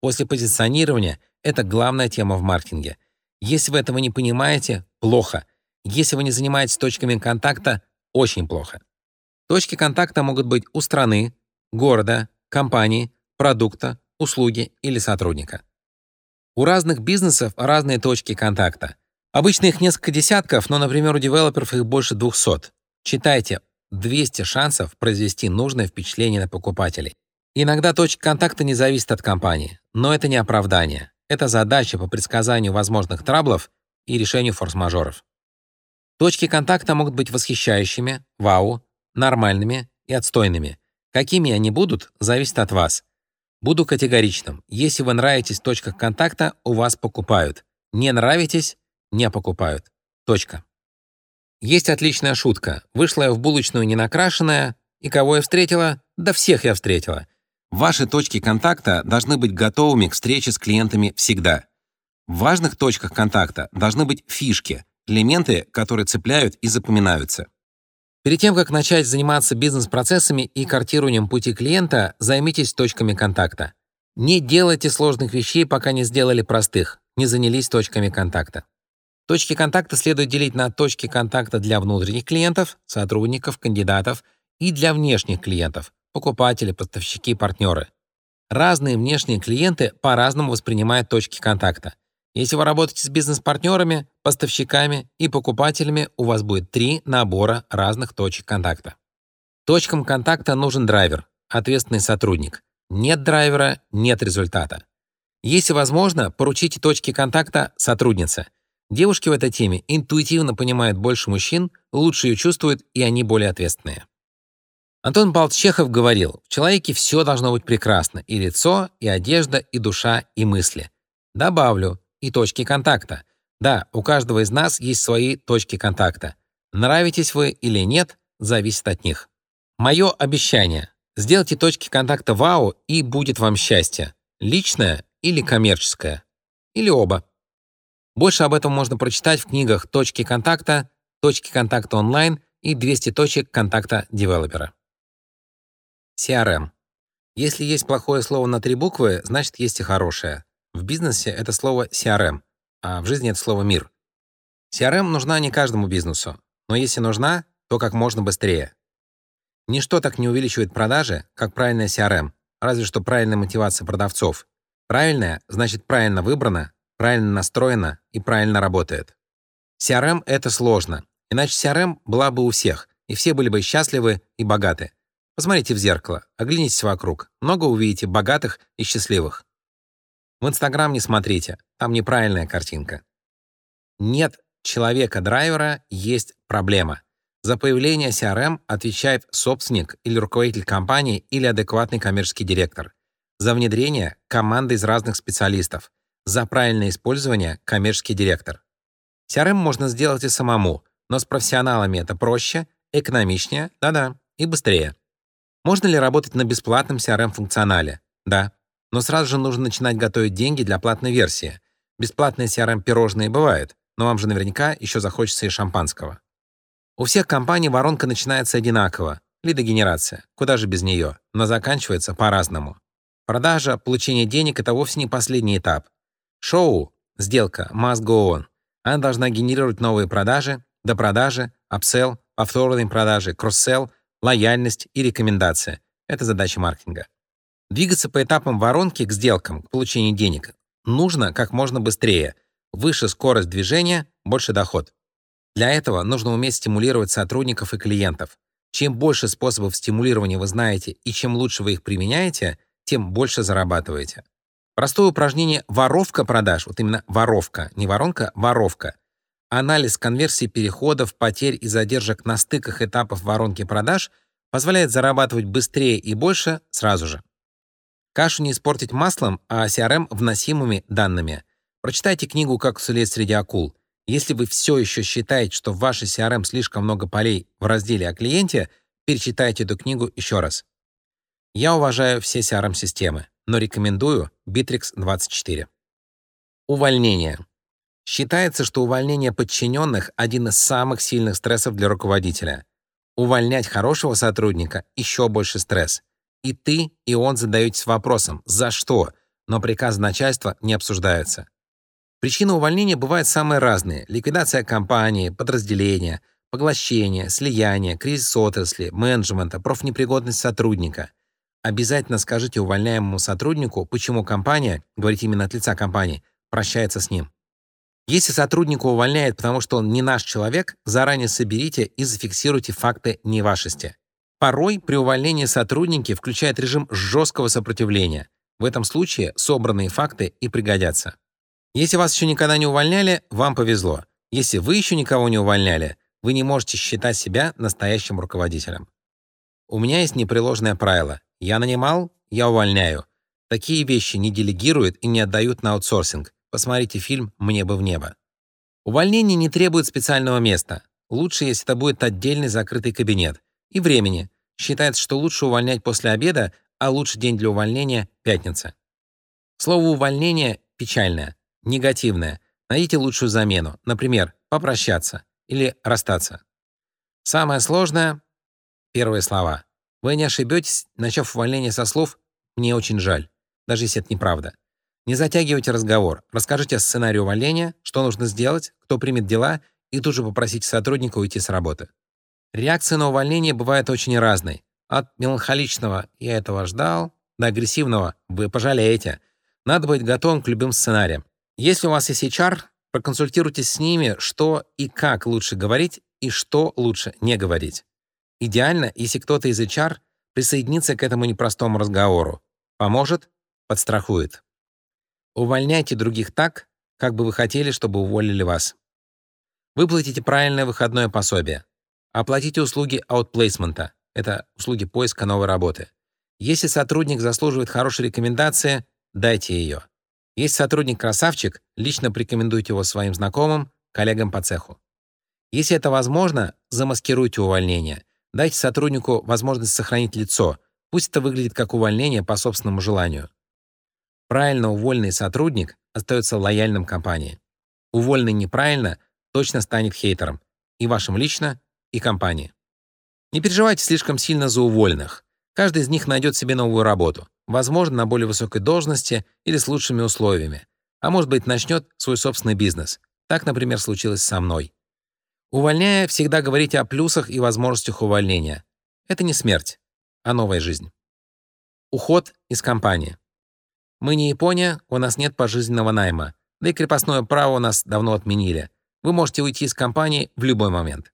После позиционирования — это главная тема в маркетинге. Если вы этого не понимаете — плохо. Если вы не занимаетесь точками контакта — очень плохо. Точки контакта могут быть у страны, города, компании, продукта, услуги или сотрудника. У разных бизнесов разные точки контакта. Обычно их несколько десятков, но, например, у девелоперов их больше 200. Читайте 200 шансов произвести нужное впечатление на покупателей. Иногда точка контакта не зависит от компании, но это не оправдание. Это задача по предсказанию возможных траблов и решению форс-мажоров. Точки контакта могут быть восхищающими, вау, нормальными и отстойными. Какими они будут, зависит от вас. Буду категоричным. Если вы нравитесь в точках контакта, у вас покупают. Не нравитесь — не покупают. Точка. Есть отличная шутка. Вышла я в булочную ненакрашенная, и кого я встретила? Да всех я встретила. Ваши точки контакта должны быть готовыми к встрече с клиентами всегда. В важных точках контакта должны быть фишки, элементы, которые цепляют и запоминаются. Перед тем, как начать заниматься бизнес-процессами и картированием пути клиента, займитесь точками контакта. Не делайте сложных вещей, пока не сделали простых, не занялись точками контакта. Точки контакта следует делить на точки контакта для внутренних клиентов, сотрудников, кандидатов и для внешних клиентов, покупатели, поставщики, партнеры. Разные внешние клиенты по-разному воспринимают точки контакта. Если вы работаете с бизнес-партнерами, поставщиками и покупателями, у вас будет три набора разных точек контакта. Точкам контакта нужен драйвер, ответственный сотрудник. Нет драйвера — нет результата. Если возможно, поручите точки контакта сотруднице. Девушки в этой теме интуитивно понимают больше мужчин, лучше ее чувствуют, и они более ответственные. Антон Балчехов говорил, в человеке все должно быть прекрасно, и лицо, и одежда, и душа, и мысли. Добавлю, и точки контакта. Да, у каждого из нас есть свои точки контакта. Нравитесь вы или нет, зависит от них. Мое обещание. Сделайте точки контакта вау, и будет вам счастье. Личное или коммерческое. Или оба. Больше об этом можно прочитать в книгах «Точки контакта», «Точки контакта онлайн» и «200 точек контакта девелопера». CRM. Если есть плохое слово на три буквы, значит, есть и хорошее. В бизнесе это слово CRM, а в жизни это слово «мир». CRM нужна не каждому бизнесу, но если нужна, то как можно быстрее. Ничто так не увеличивает продажи, как правильная CRM, разве что правильная мотивация продавцов. Правильная значит правильно выбрана, правильно настроена и правильно работает. CRM — это сложно, иначе CRM была бы у всех, и все были бы счастливы и богаты. Посмотрите в зеркало, оглянитесь вокруг, много увидите богатых и счастливых. В Инстаграм не смотрите, там неправильная картинка. Нет человека-драйвера, есть проблема. За появление CRM отвечает собственник или руководитель компании или адекватный коммерческий директор. За внедрение — команда из разных специалистов. За правильное использование — коммерческий директор. CRM можно сделать и самому, но с профессионалами это проще, экономичнее, да-да, и быстрее. Можно ли работать на бесплатном CRM-функционале? Да. Но сразу же нужно начинать готовить деньги для платной версии. Бесплатные CRM-пирожные бывают, но вам же наверняка еще захочется и шампанского. У всех компаний воронка начинается одинаково. Лидогенерация. Куда же без нее? Но заканчивается по-разному. Продажа, получение денег — это вовсе не последний этап. Шоу, сделка, must go on. Она должна генерировать новые продажи, допродажи, upsell, повторные продажи, cross-sell, лояльность и рекомендация. Это задача маркетинга. Двигаться по этапам воронки к сделкам, к получению денег нужно как можно быстрее. Выше скорость движения, больше доход. Для этого нужно уметь стимулировать сотрудников и клиентов. Чем больше способов стимулирования вы знаете и чем лучше вы их применяете, тем больше зарабатываете. Простое упражнение «воровка продаж», вот именно воровка, не воронка, воровка. Анализ конверсии переходов, потерь и задержек на стыках этапов воронки продаж позволяет зарабатывать быстрее и больше сразу же. Кашу не испортить маслом, а CRM вносимыми данными. Прочитайте книгу «Как уцелеть среди акул». Если вы все еще считаете, что в вашей CRM слишком много полей в разделе о клиенте, перечитайте эту книгу еще раз. Я уважаю все CRM-системы, но рекомендую Bittrex 24. Увольнение. Считается, что увольнение подчиненных — один из самых сильных стрессов для руководителя. Увольнять хорошего сотрудника — еще больше стресс. И ты, и он задаетесь вопросом «за что?», но приказ начальства не обсуждается. Причины увольнения бывают самые разные. Ликвидация компании, подразделения, поглощение, слияние, кризис отрасли, менеджмента, профнепригодность сотрудника. Обязательно скажите увольняемому сотруднику, почему компания, говорите именно от лица компании, прощается с ним. Если сотрудника увольняет, потому что он не наш человек, заранее соберите и зафиксируйте факты невашести. Порой при увольнении сотрудники включают режим жесткого сопротивления. В этом случае собранные факты и пригодятся. Если вас еще никогда не увольняли, вам повезло. Если вы еще никого не увольняли, вы не можете считать себя настоящим руководителем. У меня есть непреложное правило. Я нанимал, я увольняю. Такие вещи не делегируют и не отдают на аутсорсинг. Посмотрите фильм «Мне бы в небо». Увольнение не требует специального места. Лучше, если это будет отдельный закрытый кабинет. И времени. Считается, что лучше увольнять после обеда, а лучший день для увольнения — пятница. Слово «увольнение» печальное негативное. Найдите лучшую замену, например, попрощаться или расстаться. Самое сложное — первые слова. Вы не ошибетесь, начав увольнение со слов «мне очень жаль», даже если это неправда. Не затягивайте разговор, расскажите о сценарии увольнения, что нужно сделать, кто примет дела, и тут же попросите сотрудника уйти с работы. Реакция на увольнение бывает очень разной. От меланхоличного «я этого ждал» до агрессивного «вы пожалеете». Надо быть готовым к любым сценариям. Если у вас есть HR, проконсультируйтесь с ними, что и как лучше говорить и что лучше не говорить. Идеально, если кто-то из HR присоединится к этому непростому разговору. Поможет, подстрахует. Увольняйте других так, как бы вы хотели, чтобы уволили вас. Выплатите правильное выходное пособие. Оплатите услуги аутплейсмента. Это услуги поиска новой работы. Если сотрудник заслуживает хорошей рекомендации, дайте ее. Есть сотрудник-красавчик, лично порекомендуйте его своим знакомым, коллегам по цеху. Если это возможно, замаскируйте увольнение. Дайте сотруднику возможность сохранить лицо. Пусть это выглядит как увольнение по собственному желанию. Правильно уволенный сотрудник остается лояльным компании. Уволенный неправильно точно станет хейтером. И вашим лично, и компании. Не переживайте слишком сильно за уволенных. Каждый из них найдет себе новую работу возможно, на более высокой должности или с лучшими условиями, а может быть, начнет свой собственный бизнес. Так, например, случилось со мной. Увольняя, всегда говорите о плюсах и возможностях увольнения. Это не смерть, а новая жизнь. Уход из компании. Мы не Япония, у нас нет пожизненного найма, да и крепостное право у нас давно отменили. Вы можете уйти из компании в любой момент.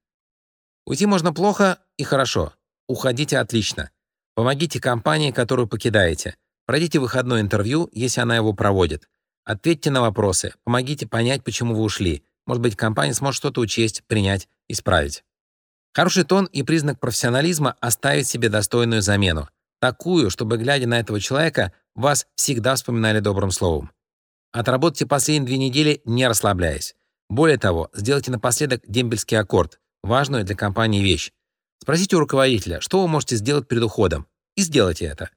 Уйти можно плохо и хорошо. Уходите отлично. Помогите компании, которую покидаете. Пройдите выходное интервью, если она его проводит. Ответьте на вопросы, помогите понять, почему вы ушли. Может быть, компания сможет что-то учесть, принять, исправить. Хороший тон и признак профессионализма — оставить себе достойную замену. Такую, чтобы, глядя на этого человека, вас всегда вспоминали добрым словом. Отработайте последние две недели, не расслабляясь. Более того, сделайте напоследок дембельский аккорд, важную для компании вещь. Спросите у руководителя, что вы можете сделать перед уходом, и сделайте это.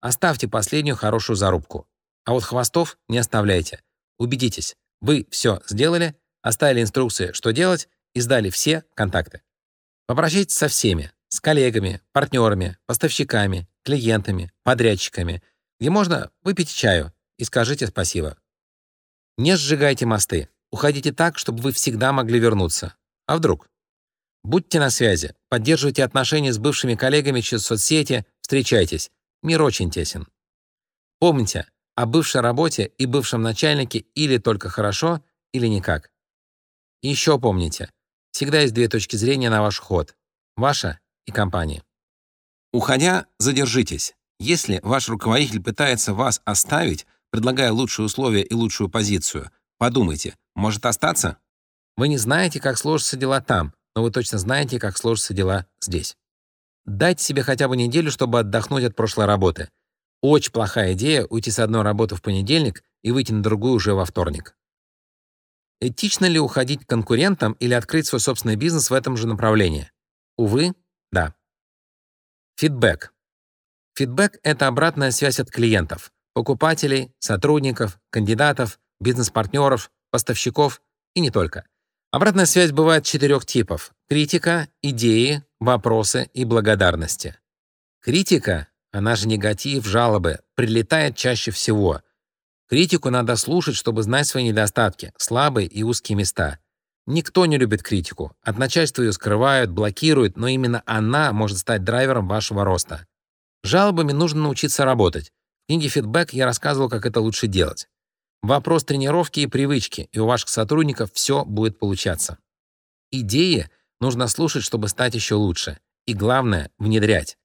Оставьте последнюю хорошую зарубку. А вот хвостов не оставляйте. Убедитесь, вы все сделали, оставили инструкции, что делать, и сдали все контакты. Попрощайтесь со всеми, с коллегами, партнерами, поставщиками, клиентами, подрядчиками, где можно выпить чаю и скажите спасибо. Не сжигайте мосты. Уходите так, чтобы вы всегда могли вернуться. А вдруг? Будьте на связи, поддерживайте отношения с бывшими коллегами через соцсети, встречайтесь. Мир очень тесен. Помните, о бывшей работе и бывшем начальнике или только хорошо, или никак. И еще помните, всегда есть две точки зрения на ваш ход. Ваша и компании. Уходя, задержитесь. Если ваш руководитель пытается вас оставить, предлагая лучшие условия и лучшую позицию, подумайте, может остаться? Вы не знаете, как сложатся дела там, но вы точно знаете, как сложатся дела здесь. Дайте себе хотя бы неделю, чтобы отдохнуть от прошлой работы. Очень плохая идея уйти с одной работы в понедельник и выйти на другую уже во вторник. Этично ли уходить к конкурентам или открыть свой собственный бизнес в этом же направлении? Увы, да. Фидбэк. Фидбэк — это обратная связь от клиентов, покупателей, сотрудников, кандидатов, бизнес-партнеров, поставщиков и не только. Обратная связь бывает четырех типов — критика, идеи, вопросы и благодарности. Критика, она же негатив, жалобы, прилетает чаще всего. Критику надо слушать, чтобы знать свои недостатки, слабые и узкие места. Никто не любит критику. От начальства ее скрывают, блокируют, но именно она может стать драйвером вашего роста. Жалобами нужно научиться работать. В книге «Фидбэк» я рассказывал, как это лучше делать. Вопрос тренировки и привычки, и у ваших сотрудников все будет получаться. Идеи нужно слушать, чтобы стать еще лучше. И главное — внедрять.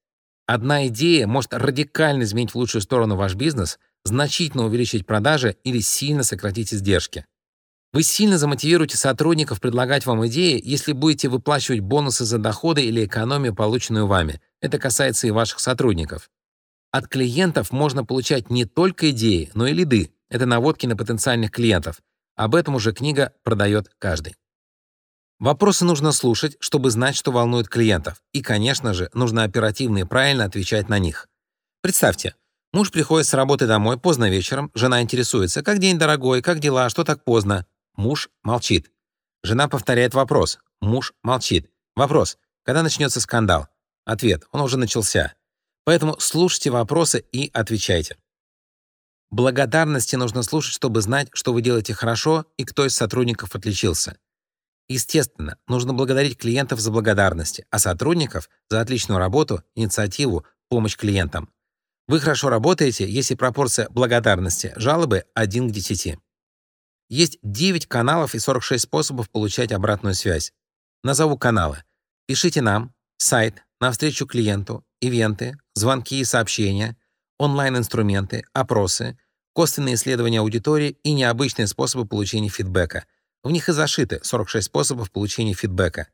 Одна идея может радикально изменить в лучшую сторону ваш бизнес, значительно увеличить продажи или сильно сократить издержки. Вы сильно замотивируете сотрудников предлагать вам идеи, если будете выплачивать бонусы за доходы или экономию, полученную вами. Это касается и ваших сотрудников. От клиентов можно получать не только идеи, но и лиды. Это наводки на потенциальных клиентов. Об этом уже книга продает каждый. Вопросы нужно слушать, чтобы знать, что волнует клиентов. И, конечно же, нужно оперативно и правильно отвечать на них. Представьте, муж приходит с работы домой поздно вечером, жена интересуется, как день дорогой, как дела, что так поздно. Муж молчит. Жена повторяет вопрос. Муж молчит. Вопрос. Когда начнется скандал? Ответ. Он уже начался. Поэтому слушайте вопросы и отвечайте. Благодарности нужно слушать, чтобы знать, что вы делаете хорошо и кто из сотрудников отличился. Естественно, нужно благодарить клиентов за благодарности, а сотрудников — за отличную работу, инициативу, помощь клиентам. Вы хорошо работаете, если пропорция благодарности жалобы 1 к 10. Есть 9 каналов и 46 способов получать обратную связь. Назову каналы. Пишите нам, сайт, навстречу клиенту, ивенты, звонки и сообщения, онлайн-инструменты, опросы, косвенные исследования аудитории и необычные способы получения фидбэка. В них и зашиты 46 способов получения фидбэка.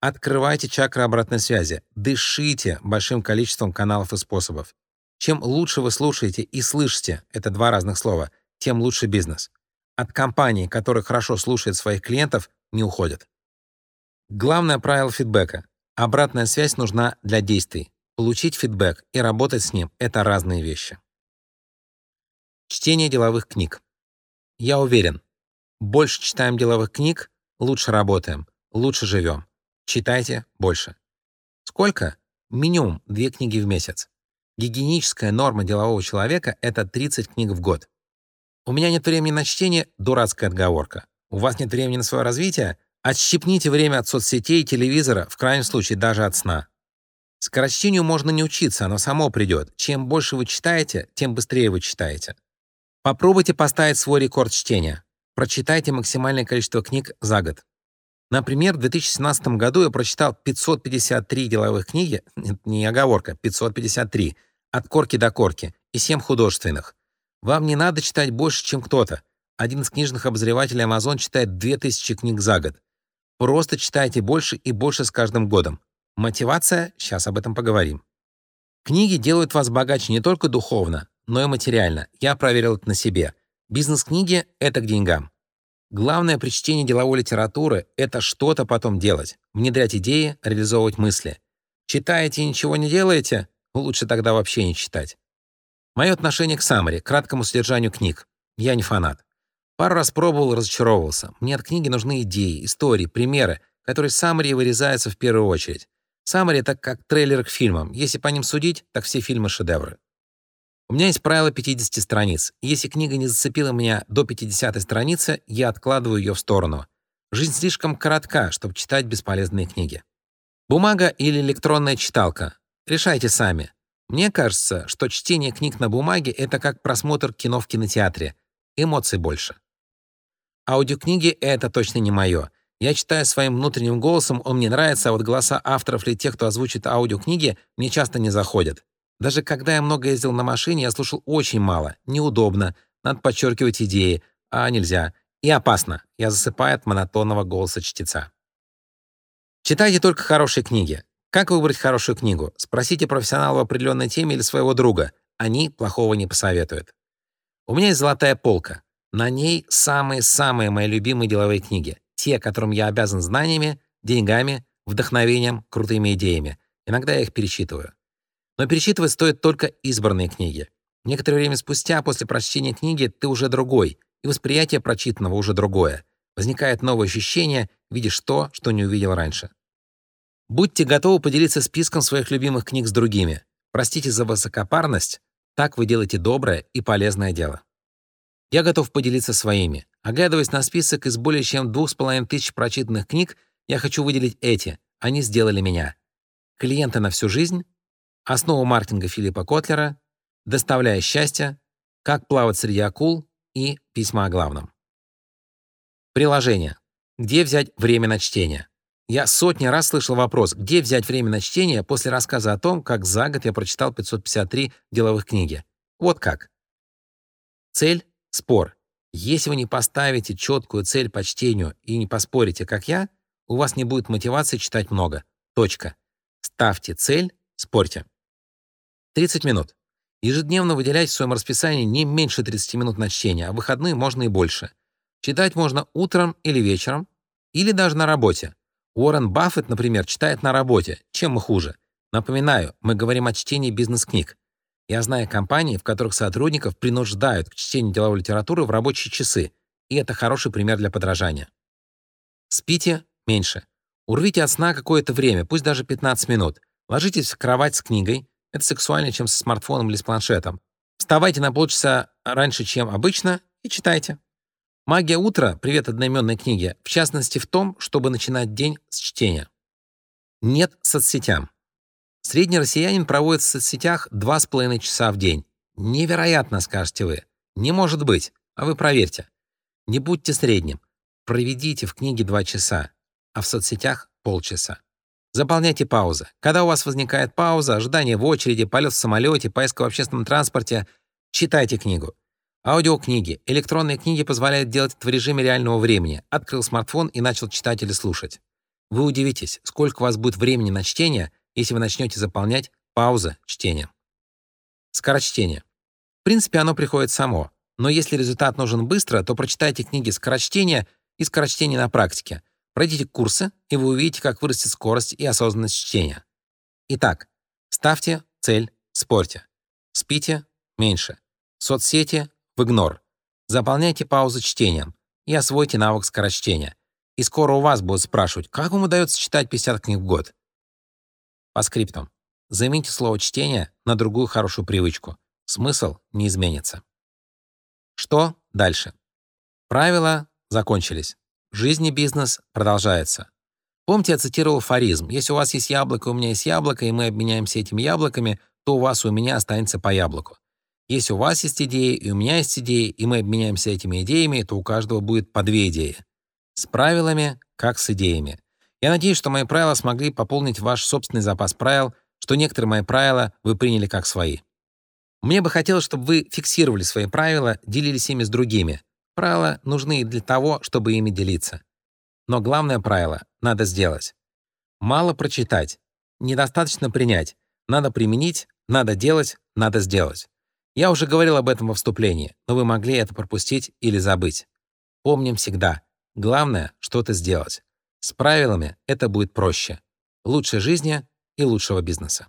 Открывайте чакры обратной связи, дышите большим количеством каналов и способов. Чем лучше вы слушаете и слышите, это два разных слова, тем лучше бизнес. От компаний, которые хорошо слушают своих клиентов, не уходят. Главное правило фидбэка. Обратная связь нужна для действий. Получить фидбэк и работать с ним — это разные вещи. Чтение деловых книг. Я уверен, больше читаем деловых книг, лучше работаем, лучше живем. Читайте больше. Сколько? Минимум две книги в месяц. Гигиеническая норма делового человека — это 30 книг в год. У меня нет времени на чтение — дурацкая отговорка. У вас нет времени на свое развитие? Отщипните время от соцсетей телевизора, в крайнем случае даже от сна. Скорочтению можно не учиться, оно само придет. Чем больше вы читаете, тем быстрее вы читаете. Попробуйте поставить свой рекорд чтения. Прочитайте максимальное количество книг за год. Например, в 2017 году я прочитал 553 деловых книги, не оговорка, 553, от корки до корки, и 7 художественных. Вам не надо читать больше, чем кто-то. Один из книжных обозревателей Amazon читает 2000 книг за год. Просто читайте больше и больше с каждым годом. Мотивация? Сейчас об этом поговорим. Книги делают вас богаче не только духовно, но и материально. Я проверил это на себе. Бизнес-книги — это к деньгам. Главное при чтении деловой литературы — это что-то потом делать, внедрять идеи, реализовывать мысли. Читаете и ничего не делаете? Лучше тогда вообще не читать. Мое отношение к Самаре, краткому содержанию книг. Я не фанат. Пару раз пробовал и разочаровывался. Мне от книги нужны идеи, истории, примеры, которые Самаре вырезаются в первую очередь. Самари — это как трейлер к фильмам. Если по ним судить, так все фильмы — шедевры. У меня есть правило 50 страниц. Если книга не зацепила меня до 50 страницы, я откладываю ее в сторону. Жизнь слишком коротка, чтобы читать бесполезные книги. Бумага или электронная читалка? Решайте сами. Мне кажется, что чтение книг на бумаге — это как просмотр кино в кинотеатре. Эмоций больше. Аудиокниги — это точно не мое. Я читаю своим внутренним голосом, он мне нравится, а вот голоса авторов или тех, кто озвучит аудиокниги, мне часто не заходят. Даже когда я много ездил на машине, я слушал очень мало. Неудобно. Надо подчеркивать идеи. А нельзя. И опасно. Я засыпаю от монотонного голоса чтеца. Читайте только хорошие книги. Как выбрать хорошую книгу? Спросите профессионала в определенной теме или своего друга. Они плохого не посоветуют. У меня есть золотая полка. На ней самые-самые мои любимые деловые книги. Те, которым я обязан знаниями, деньгами, вдохновением, крутыми идеями. Иногда я их перечитываю. Но перечитывать стоит только избранные книги. Некоторое время спустя, после прочтения книги, ты уже другой, и восприятие прочитанного уже другое. Возникает новое ощущение, видишь то, что не увидел раньше. Будьте готовы поделиться списком своих любимых книг с другими. Простите за высокопарность, так вы делаете доброе и полезное дело. Я готов поделиться своими. Оглядываясь на список из более чем двух с половиной тысяч прочитанных книг, я хочу выделить эти. Они сделали меня. «Клиенты на всю жизнь», «Основа маркетинга Филиппа Котлера», «Доставляя счастье», «Как плавать среди акул» и «Письма о главном». Приложение. Где взять время на чтение? Я сотни раз слышал вопрос, где взять время на чтение после рассказа о том, как за год я прочитал 553 деловых книги. Вот как. Цель — спор. Если вы не поставите четкую цель по чтению и не поспорите, как я, у вас не будет мотивации читать много. Точка. Ставьте цель, спорьте. 30 минут. Ежедневно выделяйте в своем расписании не меньше 30 минут на чтение, а в выходные можно и больше. Читать можно утром или вечером, или даже на работе. Уоррен Баффет, например, читает на работе. Чем мы хуже? Напоминаю, мы говорим о чтении бизнес-книг. Я знаю компании, в которых сотрудников принуждают к чтению деловой литературы в рабочие часы, и это хороший пример для подражания. Спите меньше. Урвите от сна какое-то время, пусть даже 15 минут. Ложитесь в кровать с книгой. Это сексуальнее, чем со смартфоном или с планшетом. Вставайте на полчаса раньше, чем обычно, и читайте. Магия утра, привет одноименной книге, в частности в том, чтобы начинать день с чтения. Нет соцсетям. Средний россиянин проводит в соцсетях 2,5 часа в день. Невероятно, скажете вы. Не может быть. А вы проверьте. Не будьте средним. Проведите в книге 2 часа, а в соцсетях — полчаса. Заполняйте паузы. Когда у вас возникает пауза, ожидание в очереди, полет в самолете, поездка в общественном транспорте, читайте книгу. Аудиокниги, электронные книги позволяют делать это в режиме реального времени. Открыл смартфон и начал читать или слушать. Вы удивитесь, сколько у вас будет времени на чтение, если вы начнете заполнять пауза чтения. Скорочтение. В принципе, оно приходит само, но если результат нужен быстро, то прочитайте книги скорочтения и скорочтения на практике. Пройдите курсы, и вы увидите, как вырастет скорость и осознанность чтения. Итак, ставьте цель, спорьте. Спите меньше. Соцсети в игнор. Заполняйте паузы чтением и освойте навык скорочтения. И скоро у вас будут спрашивать, как вам удается читать 50 книг в год? По скриптам. Замените слово «чтение» на другую хорошую привычку. Смысл не изменится. Что дальше? Правила закончились. Жизнь и бизнес продолжается. Помните, я цитировал афоризм. Если у вас есть яблоко, у меня есть яблоко, и мы обменяемся этими яблоками, то у вас и у меня останется по яблоку. Если у вас есть идеи, и у меня есть идеи, и мы обменяемся этими идеями, то у каждого будет по две идеи. С правилами, как с идеями. Я надеюсь, что мои правила смогли пополнить ваш собственный запас правил, что некоторые мои правила вы приняли как свои. Мне бы хотелось, чтобы вы фиксировали свои правила, делились ими с другими. Правила нужны для того, чтобы ими делиться. Но главное правило — надо сделать. Мало прочитать, недостаточно принять. Надо применить, надо делать, надо сделать. Я уже говорил об этом во вступлении, но вы могли это пропустить или забыть. Помним всегда. Главное — что-то сделать. С правилами это будет проще. Лучше жизни и лучшего бизнеса.